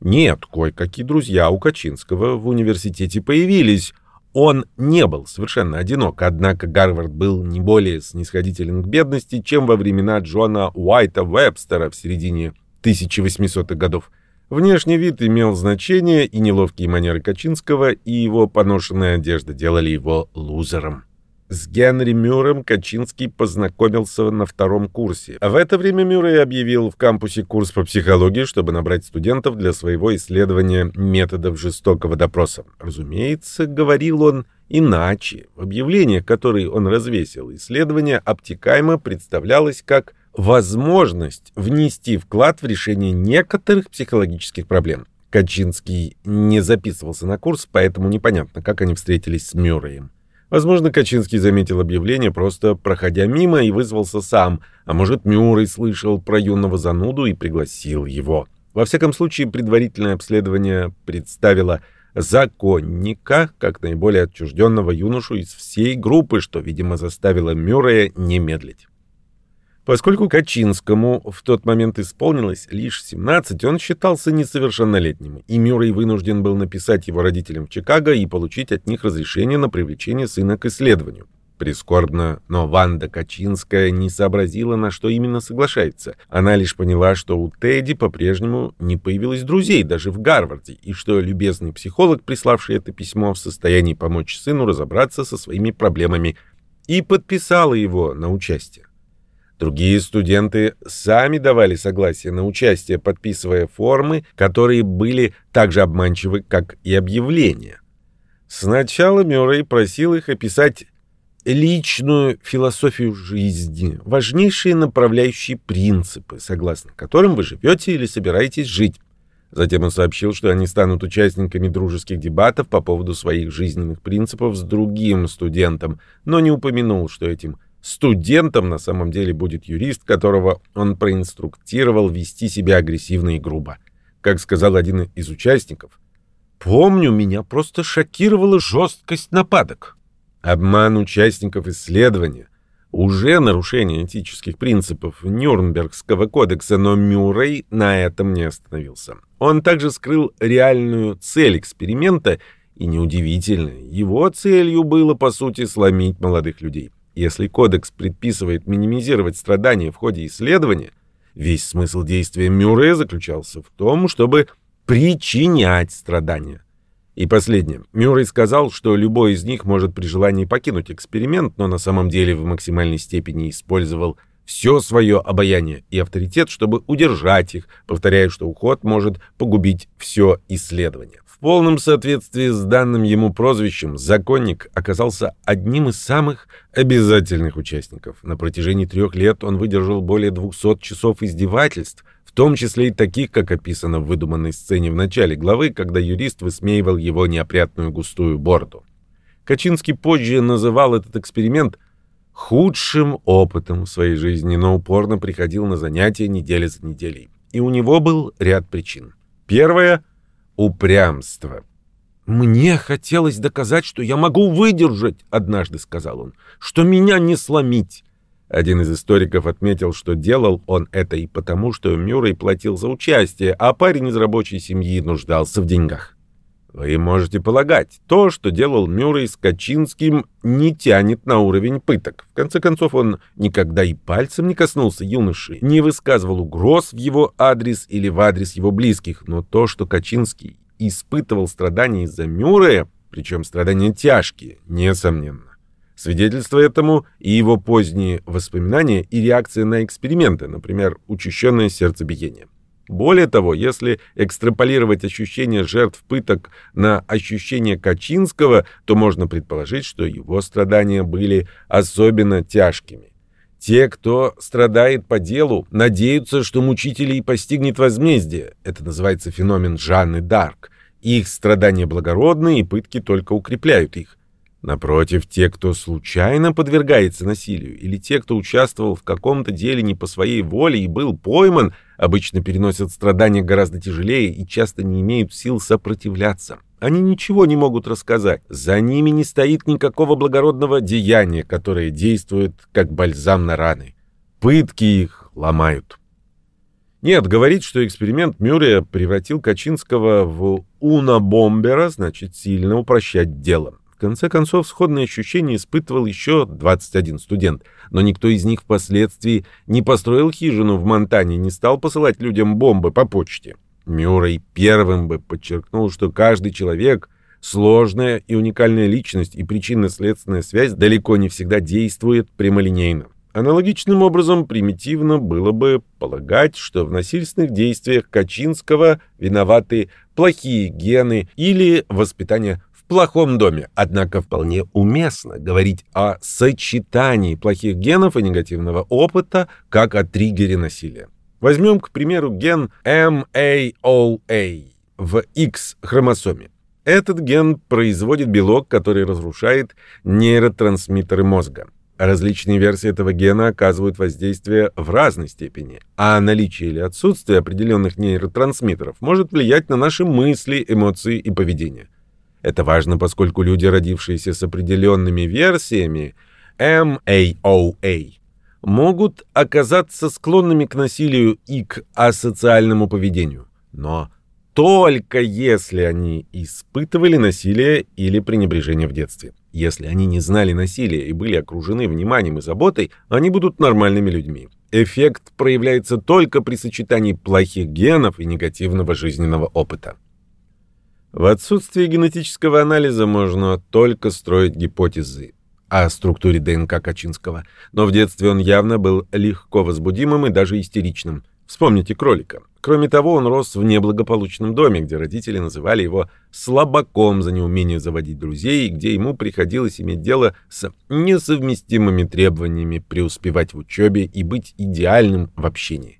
Нет, кое-какие друзья у Качинского в университете появились. Он не был совершенно одинок, однако Гарвард был не более снисходителен к бедности, чем во времена Джона Уайта Вебстера в середине 1800-х годов. Внешний вид имел значение, и неловкие манеры Качинского и его поношенная одежда делали его лузером. С Генри Мюром Качинский познакомился на втором курсе. А в это время Мюррей объявил в кампусе курс по психологии, чтобы набрать студентов для своего исследования методов жестокого допроса. Разумеется, говорил он иначе. В объявлениях, которые он развесил, исследование обтекаемо представлялось как возможность внести вклад в решение некоторых психологических проблем. Качинский не записывался на курс, поэтому непонятно, как они встретились с Мюрреем. Возможно, Качинский заметил объявление, просто проходя мимо, и вызвался сам, а может, Мюррей слышал про юного зануду и пригласил его. Во всяком случае, предварительное обследование представило законника как наиболее отчужденного юношу из всей группы, что, видимо, заставило Мюррея не медлить. Поскольку Качинскому в тот момент исполнилось лишь 17, он считался несовершеннолетним, и Мюррей вынужден был написать его родителям в Чикаго и получить от них разрешение на привлечение сына к исследованию. Прискорбно, но Ванда Качинская не сообразила, на что именно соглашается. Она лишь поняла, что у Тедди по-прежнему не появилось друзей даже в Гарварде, и что любезный психолог, приславший это письмо, в состоянии помочь сыну разобраться со своими проблемами, и подписала его на участие. Другие студенты сами давали согласие на участие, подписывая формы, которые были так же обманчивы, как и объявления. Сначала Мюррей просил их описать личную философию жизни, важнейшие направляющие принципы, согласно которым вы живете или собираетесь жить. Затем он сообщил, что они станут участниками дружеских дебатов по поводу своих жизненных принципов с другим студентом, но не упомянул, что этим Студентом на самом деле будет юрист, которого он проинструктировал вести себя агрессивно и грубо. Как сказал один из участников, «Помню, меня просто шокировала жесткость нападок». Обман участников исследования — уже нарушение этических принципов Нюрнбергского кодекса, но Мюррей на этом не остановился. Он также скрыл реальную цель эксперимента, и неудивительно, его целью было, по сути, сломить молодых людей. Если кодекс предписывает минимизировать страдания в ходе исследования, весь смысл действия Мюррея заключался в том, чтобы причинять страдания. И последнее. Мюррей сказал, что любой из них может при желании покинуть эксперимент, но на самом деле в максимальной степени использовал все свое обаяние и авторитет, чтобы удержать их, повторяя, что уход может погубить все исследование. В полном соответствии с данным ему прозвищем, законник оказался одним из самых обязательных участников. На протяжении трех лет он выдержал более 200 часов издевательств, в том числе и таких, как описано в выдуманной сцене в начале главы, когда юрист высмеивал его неопрятную густую бороду. Качинский позже называл этот эксперимент худшим опытом в своей жизни, но упорно приходил на занятия неделя за неделей. И у него был ряд причин. Первое — упрямство. «Мне хотелось доказать, что я могу выдержать», — однажды сказал он, — «что меня не сломить». Один из историков отметил, что делал он это и потому, что Мюррей платил за участие, а парень из рабочей семьи нуждался в деньгах. Вы можете полагать, то, что делал Мюррей с Качинским, не тянет на уровень пыток. В конце концов, он никогда и пальцем не коснулся юноши, не высказывал угроз в его адрес или в адрес его близких, но то, что Качинский испытывал страдания из-за Мюррея, причем страдания тяжкие, несомненно. Свидетельство этому и его поздние воспоминания и реакция на эксперименты, например, учащенное сердцебиение. Более того, если экстраполировать ощущения жертв пыток на ощущения Качинского, то можно предположить, что его страдания были особенно тяжкими. Те, кто страдает по делу, надеются, что мучителей постигнет возмездие. Это называется феномен Жанны Дарк. Их страдания благородны, и пытки только укрепляют их. Напротив, те, кто случайно подвергается насилию, или те, кто участвовал в каком-то деле не по своей воле и был пойман, обычно переносят страдания гораздо тяжелее и часто не имеют сил сопротивляться. Они ничего не могут рассказать. За ними не стоит никакого благородного деяния, которое действует как бальзам на раны. Пытки их ломают. Нет, говорить, что эксперимент Мюррея превратил Качинского в унабомбера, значит сильно упрощать дело. В конце концов, сходные ощущения испытывал еще 21 студент, но никто из них впоследствии не построил хижину в Монтане, не стал посылать людям бомбы по почте. Мюррей первым бы подчеркнул, что каждый человек — сложная и уникальная личность, и причинно-следственная связь далеко не всегда действует прямолинейно. Аналогичным образом примитивно было бы полагать, что в насильственных действиях Качинского виноваты плохие гены или воспитание плохом доме. Однако вполне уместно говорить о сочетании плохих генов и негативного опыта как о триггере насилия. Возьмем, к примеру, ген MAOA в X-хромосоме. Этот ген производит белок, который разрушает нейротрансмиттеры мозга. Различные версии этого гена оказывают воздействие в разной степени, а наличие или отсутствие определенных нейротрансмиттеров может влиять на наши мысли, эмоции и поведение. Это важно, поскольку люди, родившиеся с определенными версиями MAOA, могут оказаться склонными к насилию и к асоциальному поведению. Но только если они испытывали насилие или пренебрежение в детстве. Если они не знали насилия и были окружены вниманием и заботой, они будут нормальными людьми. Эффект проявляется только при сочетании плохих генов и негативного жизненного опыта. В отсутствие генетического анализа можно только строить гипотезы о структуре ДНК Качинского, но в детстве он явно был легко возбудимым и даже истеричным. Вспомните кролика. Кроме того, он рос в неблагополучном доме, где родители называли его слабаком за неумение заводить друзей, и где ему приходилось иметь дело с несовместимыми требованиями преуспевать в учебе и быть идеальным в общении.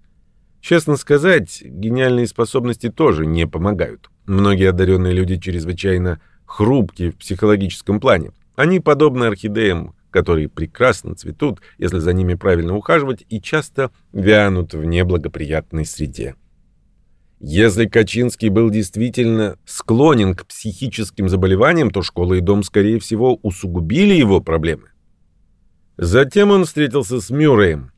Честно сказать, гениальные способности тоже не помогают. Многие одаренные люди чрезвычайно хрупкие в психологическом плане. Они подобны орхидеям, которые прекрасно цветут, если за ними правильно ухаживать, и часто вянут в неблагоприятной среде. Если Качинский был действительно склонен к психическим заболеваниям, то школа и дом, скорее всего, усугубили его проблемы. Затем он встретился с Мюрреем.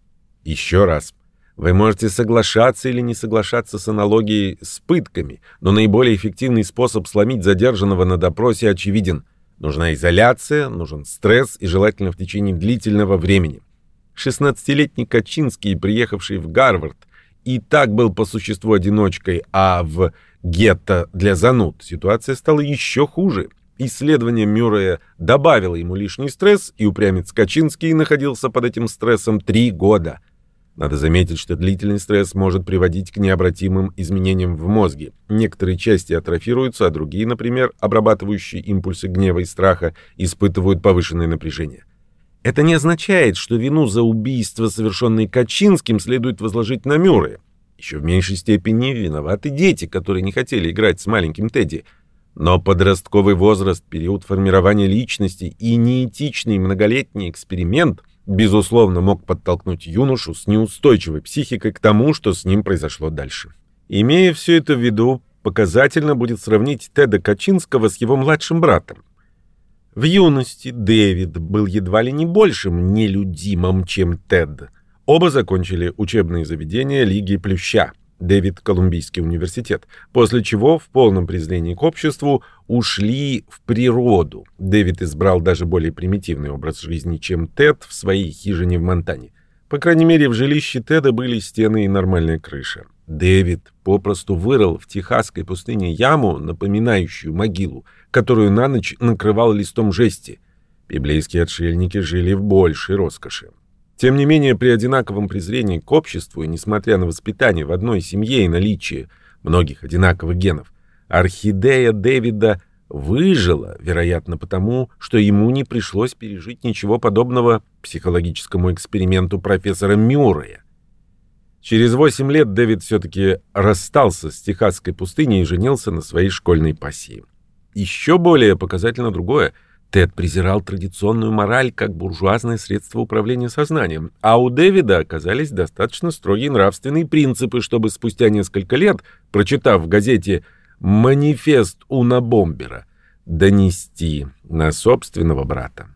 Еще раз. Вы можете соглашаться или не соглашаться с аналогией с пытками, но наиболее эффективный способ сломить задержанного на допросе очевиден. Нужна изоляция, нужен стресс и желательно в течение длительного времени. 16-летний Качинский, приехавший в Гарвард, и так был по существу одиночкой, а в гетто для зануд ситуация стала еще хуже. Исследование Мюррея добавило ему лишний стресс, и упрямец Качинский находился под этим стрессом три года. Надо заметить, что длительный стресс может приводить к необратимым изменениям в мозге. Некоторые части атрофируются, а другие, например, обрабатывающие импульсы гнева и страха, испытывают повышенное напряжение. Это не означает, что вину за убийство, совершенное Качинским, следует возложить на Мюррея. Еще в меньшей степени виноваты дети, которые не хотели играть с маленьким Тедди. Но подростковый возраст, период формирования личности и неэтичный многолетний эксперимент, безусловно, мог подтолкнуть юношу с неустойчивой психикой к тому, что с ним произошло дальше. Имея все это в виду, показательно будет сравнить Теда Качинского с его младшим братом. В юности Дэвид был едва ли не большим нелюдимым, чем Тед. Оба закончили учебные заведения Лиги Плюща, Дэвид Колумбийский университет, после чего в полном презрении к обществу ушли в природу. Дэвид избрал даже более примитивный образ жизни, чем Тед в своей хижине в Монтане. По крайней мере, в жилище Теда были стены и нормальная крыша. Дэвид попросту вырыл в техасской пустыне яму, напоминающую могилу, которую на ночь накрывал листом жести. Библейские отшельники жили в большей роскоши. Тем не менее, при одинаковом презрении к обществу и несмотря на воспитание в одной семье и наличие многих одинаковых генов, орхидея Дэвида выжила, вероятно, потому, что ему не пришлось пережить ничего подобного психологическому эксперименту профессора Мюррея. Через восемь лет Дэвид все-таки расстался с техасской пустыней и женился на своей школьной пассии. Еще более показательно другое. Тед презирал традиционную мораль как буржуазное средство управления сознанием, а у Дэвида оказались достаточно строгие нравственные принципы, чтобы спустя несколько лет, прочитав в газете «Манифест Уна Бомбера», донести на собственного брата.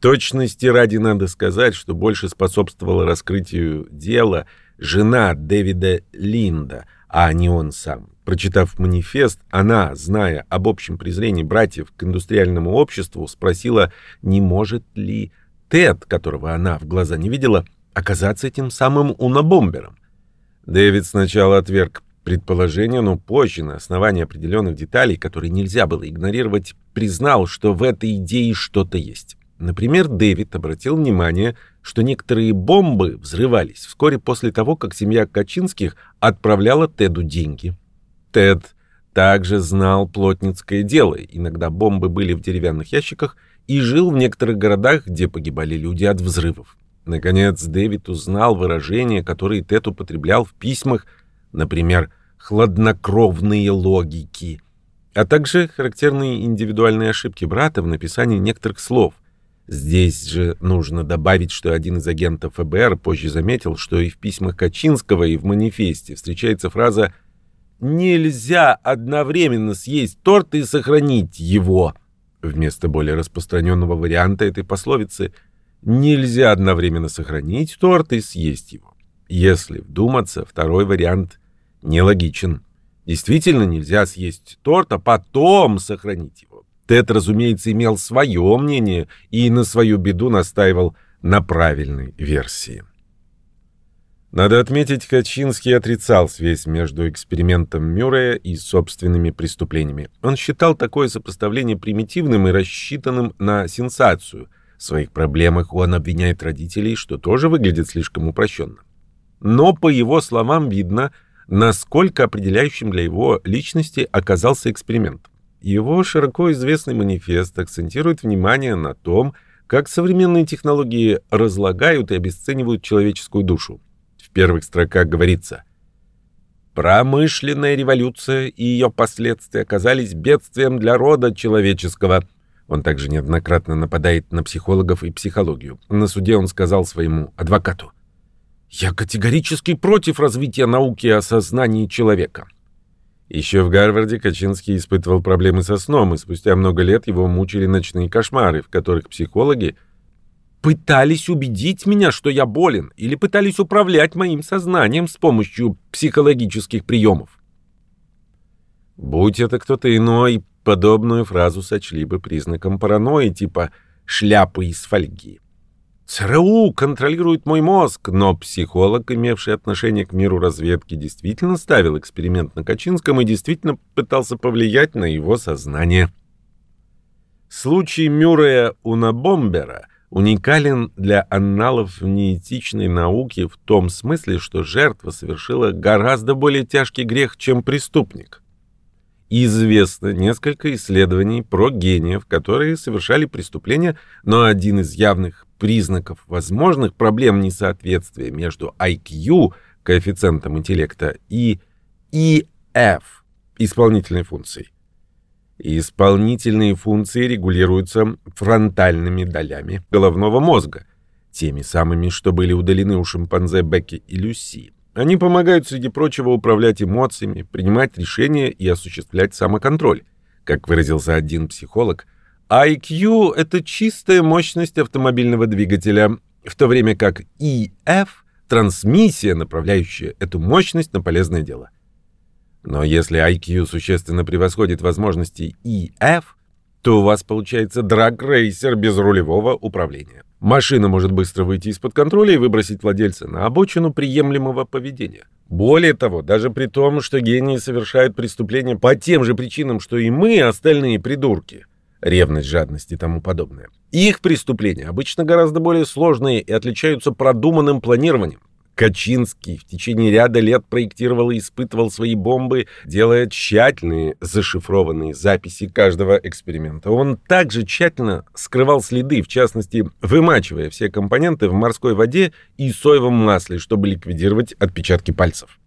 Точности ради надо сказать, что больше способствовало раскрытию дела жена Дэвида Линда, а не он сам. Прочитав манифест, она, зная об общем презрении братьев к индустриальному обществу, спросила, не может ли Тед, которого она в глаза не видела, оказаться этим самым унабомбером. Дэвид сначала отверг предположение, но позже, на основании определенных деталей, которые нельзя было игнорировать, признал, что в этой идее что-то есть. Например, Дэвид обратил внимание, что некоторые бомбы взрывались вскоре после того, как семья Качинских отправляла Теду деньги. Тед также знал плотницкое дело, иногда бомбы были в деревянных ящиках, и жил в некоторых городах, где погибали люди от взрывов. Наконец, Дэвид узнал выражения, которые Тед употреблял в письмах, например, «хладнокровные логики», а также характерные индивидуальные ошибки брата в написании некоторых слов. Здесь же нужно добавить, что один из агентов ФБР позже заметил, что и в письмах Качинского, и в манифесте встречается фраза Нельзя одновременно съесть торт и сохранить его. Вместо более распространенного варианта этой пословицы нельзя одновременно сохранить торт и съесть его. Если вдуматься, второй вариант нелогичен. Действительно нельзя съесть торт, а потом сохранить его. Тед, разумеется, имел свое мнение и на свою беду настаивал на правильной версии. Надо отметить, Качинский отрицал связь между экспериментом Мюррея и собственными преступлениями. Он считал такое сопоставление примитивным и рассчитанным на сенсацию. В своих проблемах он обвиняет родителей, что тоже выглядит слишком упрощенно. Но, по его словам, видно, насколько определяющим для его личности оказался эксперимент. Его широко известный манифест акцентирует внимание на том, как современные технологии разлагают и обесценивают человеческую душу. В первых строках говорится «Промышленная революция и ее последствия оказались бедствием для рода человеческого». Он также неоднократно нападает на психологов и психологию. На суде он сказал своему адвокату «Я категорически против развития науки о сознании человека». Еще в Гарварде Качинский испытывал проблемы со сном, и спустя много лет его мучили ночные кошмары, в которых психологи – пытались убедить меня, что я болен, или пытались управлять моим сознанием с помощью психологических приемов. Будь это кто-то иной, подобную фразу сочли бы признаком паранойи типа «шляпы из фольги». ЦРУ контролирует мой мозг, но психолог, имевший отношение к миру разведки, действительно ставил эксперимент на Качинском и действительно пытался повлиять на его сознание. Случай Мюррея Унабомбера уникален для анналов неэтичной науки в том смысле, что жертва совершила гораздо более тяжкий грех, чем преступник. Известно несколько исследований про гениев, которые совершали преступления, но один из явных признаков возможных проблем несоответствия между IQ, коэффициентом интеллекта, и EF, исполнительной функцией. Исполнительные функции регулируются фронтальными долями головного мозга, теми самыми, что были удалены у шимпанзе Бекки и Люси. Они помогают, среди прочего, управлять эмоциями, принимать решения и осуществлять самоконтроль. Как выразился один психолог, IQ — это чистая мощность автомобильного двигателя, в то время как EF — трансмиссия, направляющая эту мощность на полезное дело. Но если IQ существенно превосходит возможности EF, то у вас получается драг-рейсер без рулевого управления. Машина может быстро выйти из-под контроля и выбросить владельца на обочину приемлемого поведения. Более того, даже при том, что гении совершают преступления по тем же причинам, что и мы, остальные придурки, ревность, жадность и тому подобное. Их преступления обычно гораздо более сложные и отличаются продуманным планированием. Качинский в течение ряда лет проектировал и испытывал свои бомбы, делая тщательные зашифрованные записи каждого эксперимента. Он также тщательно скрывал следы, в частности, вымачивая все компоненты в морской воде и соевом масле, чтобы ликвидировать отпечатки пальцев.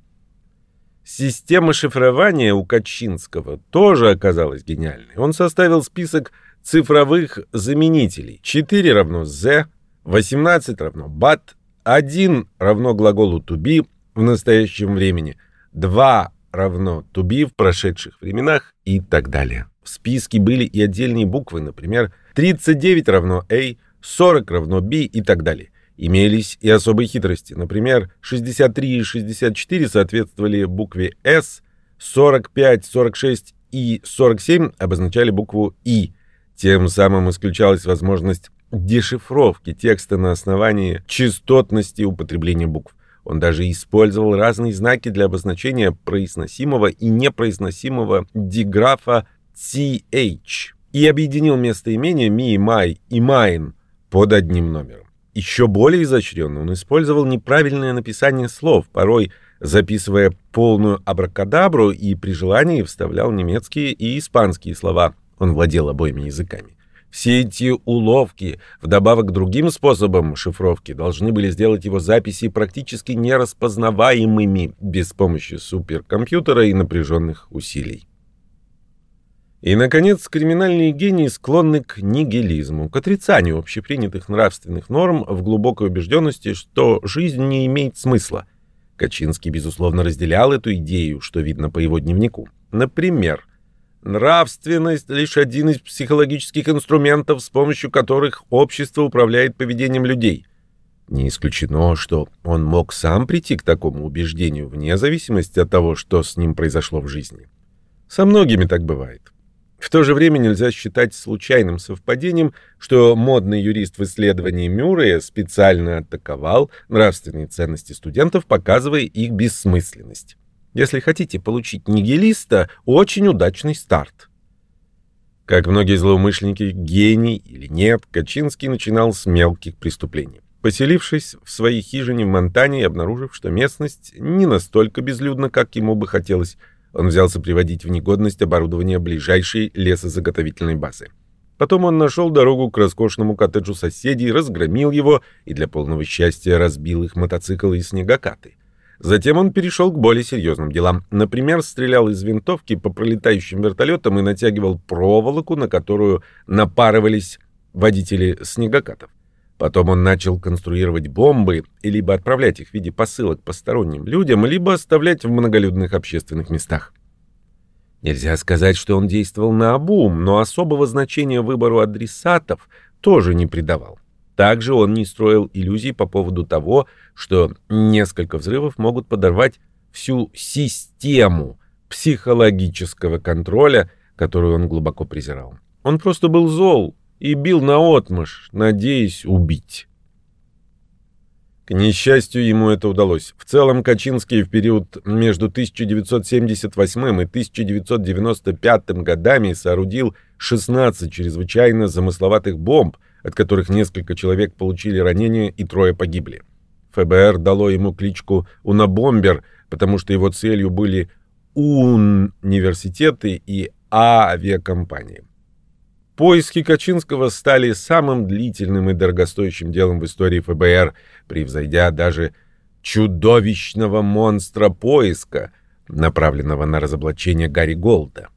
Система шифрования у Качинского тоже оказалась гениальной. Он составил список цифровых заменителей. 4 равно «the», 18 равно «but», 1 равно глаголу «to be» в настоящем времени, 2 равно «to be» в прошедших временах и так далее. В списке были и отдельные буквы, например, 39 равно «a», 40 равно «b» и так далее. Имелись и особые хитрости. Например, 63 и 64 соответствовали букве «С», 45, 46 и 47 обозначали букву «И». Тем самым исключалась возможность дешифровки текста на основании частотности употребления букв. Он даже использовал разные знаки для обозначения произносимого и непроизносимого диграфа CH и объединил местоимения ми, май и майн под одним номером. Еще более изощренно он использовал неправильное написание слов, порой записывая полную абракадабру и при желании вставлял немецкие и испанские слова. Он владел обоими языками. Все эти уловки, вдобавок к другим способам шифровки, должны были сделать его записи практически нераспознаваемыми без помощи суперкомпьютера и напряженных усилий. И, наконец, криминальные гении склонны к нигилизму, к отрицанию общепринятых нравственных норм в глубокой убежденности, что жизнь не имеет смысла. Качинский, безусловно, разделял эту идею, что видно по его дневнику. Например, нравственность — лишь один из психологических инструментов, с помощью которых общество управляет поведением людей. Не исключено, что он мог сам прийти к такому убеждению, вне зависимости от того, что с ним произошло в жизни. Со многими так бывает. В то же время нельзя считать случайным совпадением, что модный юрист в исследовании Мюррея специально атаковал нравственные ценности студентов, показывая их бессмысленность. Если хотите получить нигилиста, очень удачный старт. Как многие злоумышленники, гений или нет, Качинский начинал с мелких преступлений. Поселившись в своей хижине в Монтане и обнаружив, что местность не настолько безлюдна, как ему бы хотелось, он взялся приводить в негодность оборудование ближайшей лесозаготовительной базы. Потом он нашел дорогу к роскошному коттеджу соседей, разгромил его и для полного счастья разбил их мотоцикл и снегокаты. Затем он перешел к более серьезным делам. Например, стрелял из винтовки по пролетающим вертолетам и натягивал проволоку, на которую напарывались водители снегокатов. Потом он начал конструировать бомбы и либо отправлять их в виде посылок посторонним людям, либо оставлять в многолюдных общественных местах. Нельзя сказать, что он действовал на обум, но особого значения выбору адресатов тоже не придавал. Также он не строил иллюзий по поводу того, что несколько взрывов могут подорвать всю систему психологического контроля, которую он глубоко презирал. Он просто был зол и бил наотмашь, надеясь убить. К несчастью, ему это удалось. В целом, Качинский в период между 1978 и 1995 годами соорудил 16 чрезвычайно замысловатых бомб, от которых несколько человек получили ранения и трое погибли. ФБР дало ему кличку «Унабомбер», потому что его целью были университеты и авиакомпании. Поиски Качинского стали самым длительным и дорогостоящим делом в истории ФБР, превзойдя даже чудовищного монстра поиска, направленного на разоблачение Гарри Голда.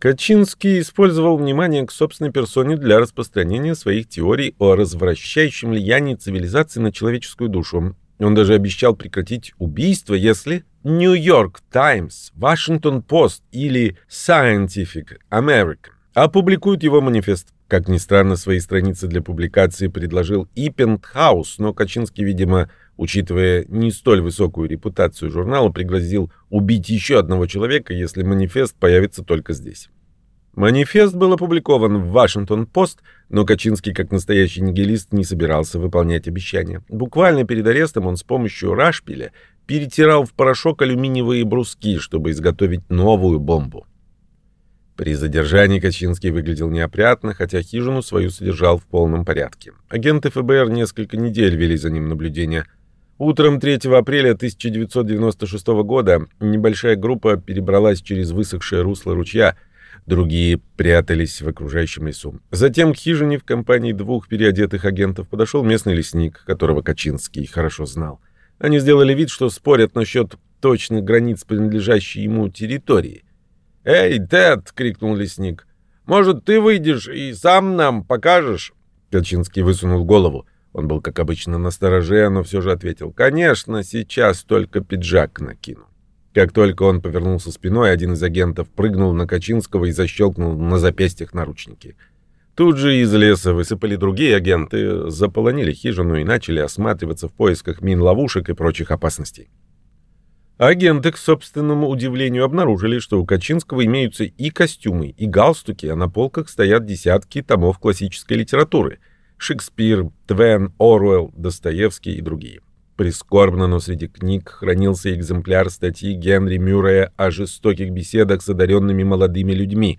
Качинский использовал внимание к собственной персоне для распространения своих теорий о развращающем влиянии цивилизации на человеческую душу. Он даже обещал прекратить убийство, если Нью-Йорк Таймс, Вашингтон Пост или Scientific American опубликуют его манифест. Как ни странно, свои страницы для публикации предложил и Пентхаус, но Качинский, видимо, учитывая не столь высокую репутацию журнала, пригрозил убить еще одного человека, если манифест появится только здесь. Манифест был опубликован в Вашингтон-Пост, но Качинский, как настоящий нигилист, не собирался выполнять обещания. Буквально перед арестом он с помощью рашпиля перетирал в порошок алюминиевые бруски, чтобы изготовить новую бомбу. При задержании Качинский выглядел неопрятно, хотя хижину свою содержал в полном порядке. Агенты ФБР несколько недель вели за ним наблюдение. Утром 3 апреля 1996 года небольшая группа перебралась через высохшее русло ручья, другие прятались в окружающем лесу. Затем к хижине в компании двух переодетых агентов подошел местный лесник, которого Качинский хорошо знал. Они сделали вид, что спорят насчет точных границ принадлежащей ему территории. «Эй, Тед!» — крикнул лесник. «Может, ты выйдешь и сам нам покажешь?» Пелчинский высунул голову. Он был, как обычно, на стороже, но все же ответил. «Конечно, сейчас только пиджак накину». Как только он повернулся спиной, один из агентов прыгнул на Качинского и защелкнул на запястьях наручники. Тут же из леса высыпали другие агенты, заполонили хижину и начали осматриваться в поисках мин-ловушек и прочих опасностей. Агенты, к собственному удивлению, обнаружили, что у Качинского имеются и костюмы, и галстуки, а на полках стоят десятки томов классической литературы — Шекспир, Твен, Оруэлл, Достоевский и другие. Прискорбно, но среди книг хранился экземпляр статьи Генри Мюррея о жестоких беседах с одаренными молодыми людьми.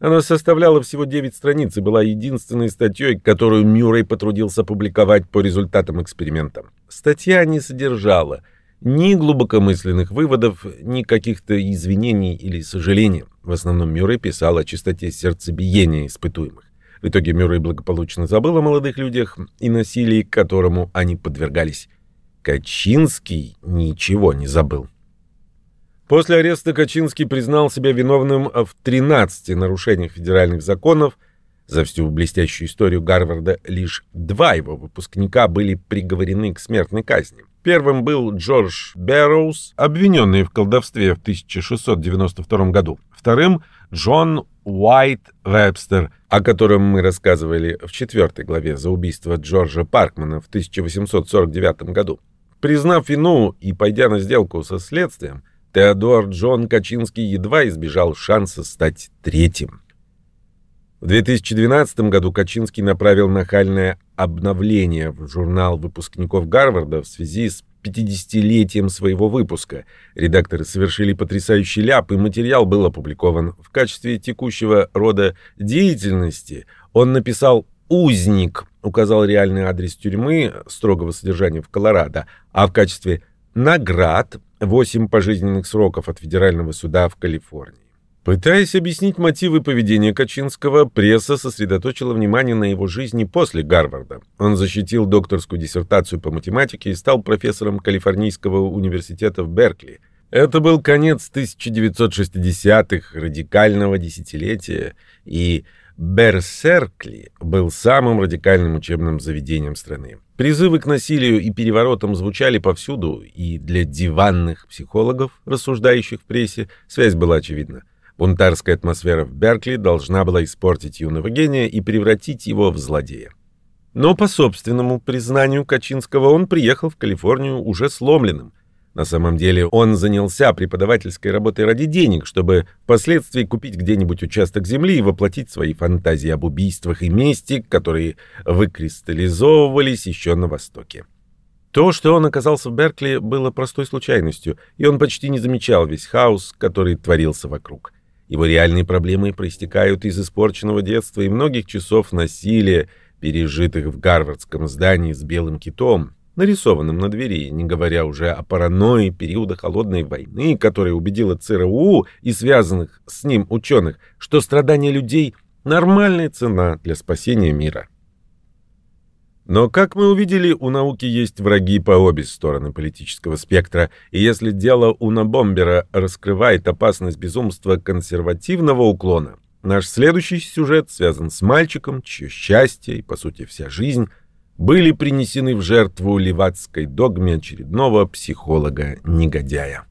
Она составляла всего 9 страниц и была единственной статьей, которую Мюррей потрудился публиковать по результатам эксперимента. Статья не содержала — ни глубокомысленных выводов, ни каких-то извинений или сожалений. В основном Мюррей писал о чистоте сердцебиения испытуемых. В итоге Мюррей благополучно забыл о молодых людях и насилии, которому они подвергались. Качинский ничего не забыл. После ареста Качинский признал себя виновным в 13 нарушениях федеральных законов. За всю блестящую историю Гарварда лишь два его выпускника были приговорены к смертной казни. Первым был Джордж Бэрроуз, обвиненный в колдовстве в 1692 году. Вторым — Джон Уайт Вебстер, о котором мы рассказывали в четвертой главе за убийство Джорджа Паркмана в 1849 году. Признав вину и пойдя на сделку со следствием, Теодор Джон Качинский едва избежал шанса стать третьим. В 2012 году Качинский направил нахальное обновление в журнал выпускников Гарварда в связи с 50-летием своего выпуска. Редакторы совершили потрясающий ляп, и материал был опубликован. В качестве текущего рода деятельности он написал «Узник», указал реальный адрес тюрьмы строгого содержания в Колорадо, а в качестве наград 8 пожизненных сроков от федерального суда в Калифорнии. Пытаясь объяснить мотивы поведения Качинского, пресса сосредоточила внимание на его жизни после Гарварда. Он защитил докторскую диссертацию по математике и стал профессором Калифорнийского университета в Беркли. Это был конец 1960-х, радикального десятилетия, и Берсеркли был самым радикальным учебным заведением страны. Призывы к насилию и переворотам звучали повсюду, и для диванных психологов, рассуждающих в прессе, связь была очевидна. Бунтарская атмосфера в Беркли должна была испортить юного гения и превратить его в злодея. Но по собственному признанию Качинского он приехал в Калифорнию уже сломленным. На самом деле он занялся преподавательской работой ради денег, чтобы впоследствии купить где-нибудь участок земли и воплотить свои фантазии об убийствах и мести, которые выкристаллизовывались еще на Востоке. То, что он оказался в Беркли, было простой случайностью, и он почти не замечал весь хаос, который творился вокруг. Его реальные проблемы проистекают из испорченного детства и многих часов насилия, пережитых в гарвардском здании с белым китом, нарисованным на двери, не говоря уже о паранойи периода Холодной войны, которая убедила ЦРУ и связанных с ним ученых, что страдания людей — нормальная цена для спасения мира. Но, как мы увидели, у науки есть враги по обе стороны политического спектра, и если дело Унабомбера раскрывает опасность безумства консервативного уклона, Наш следующий сюжет связан с мальчиком, чье счастье и, по сути, вся жизнь были принесены в жертву левацкой догме очередного психолога-негодяя.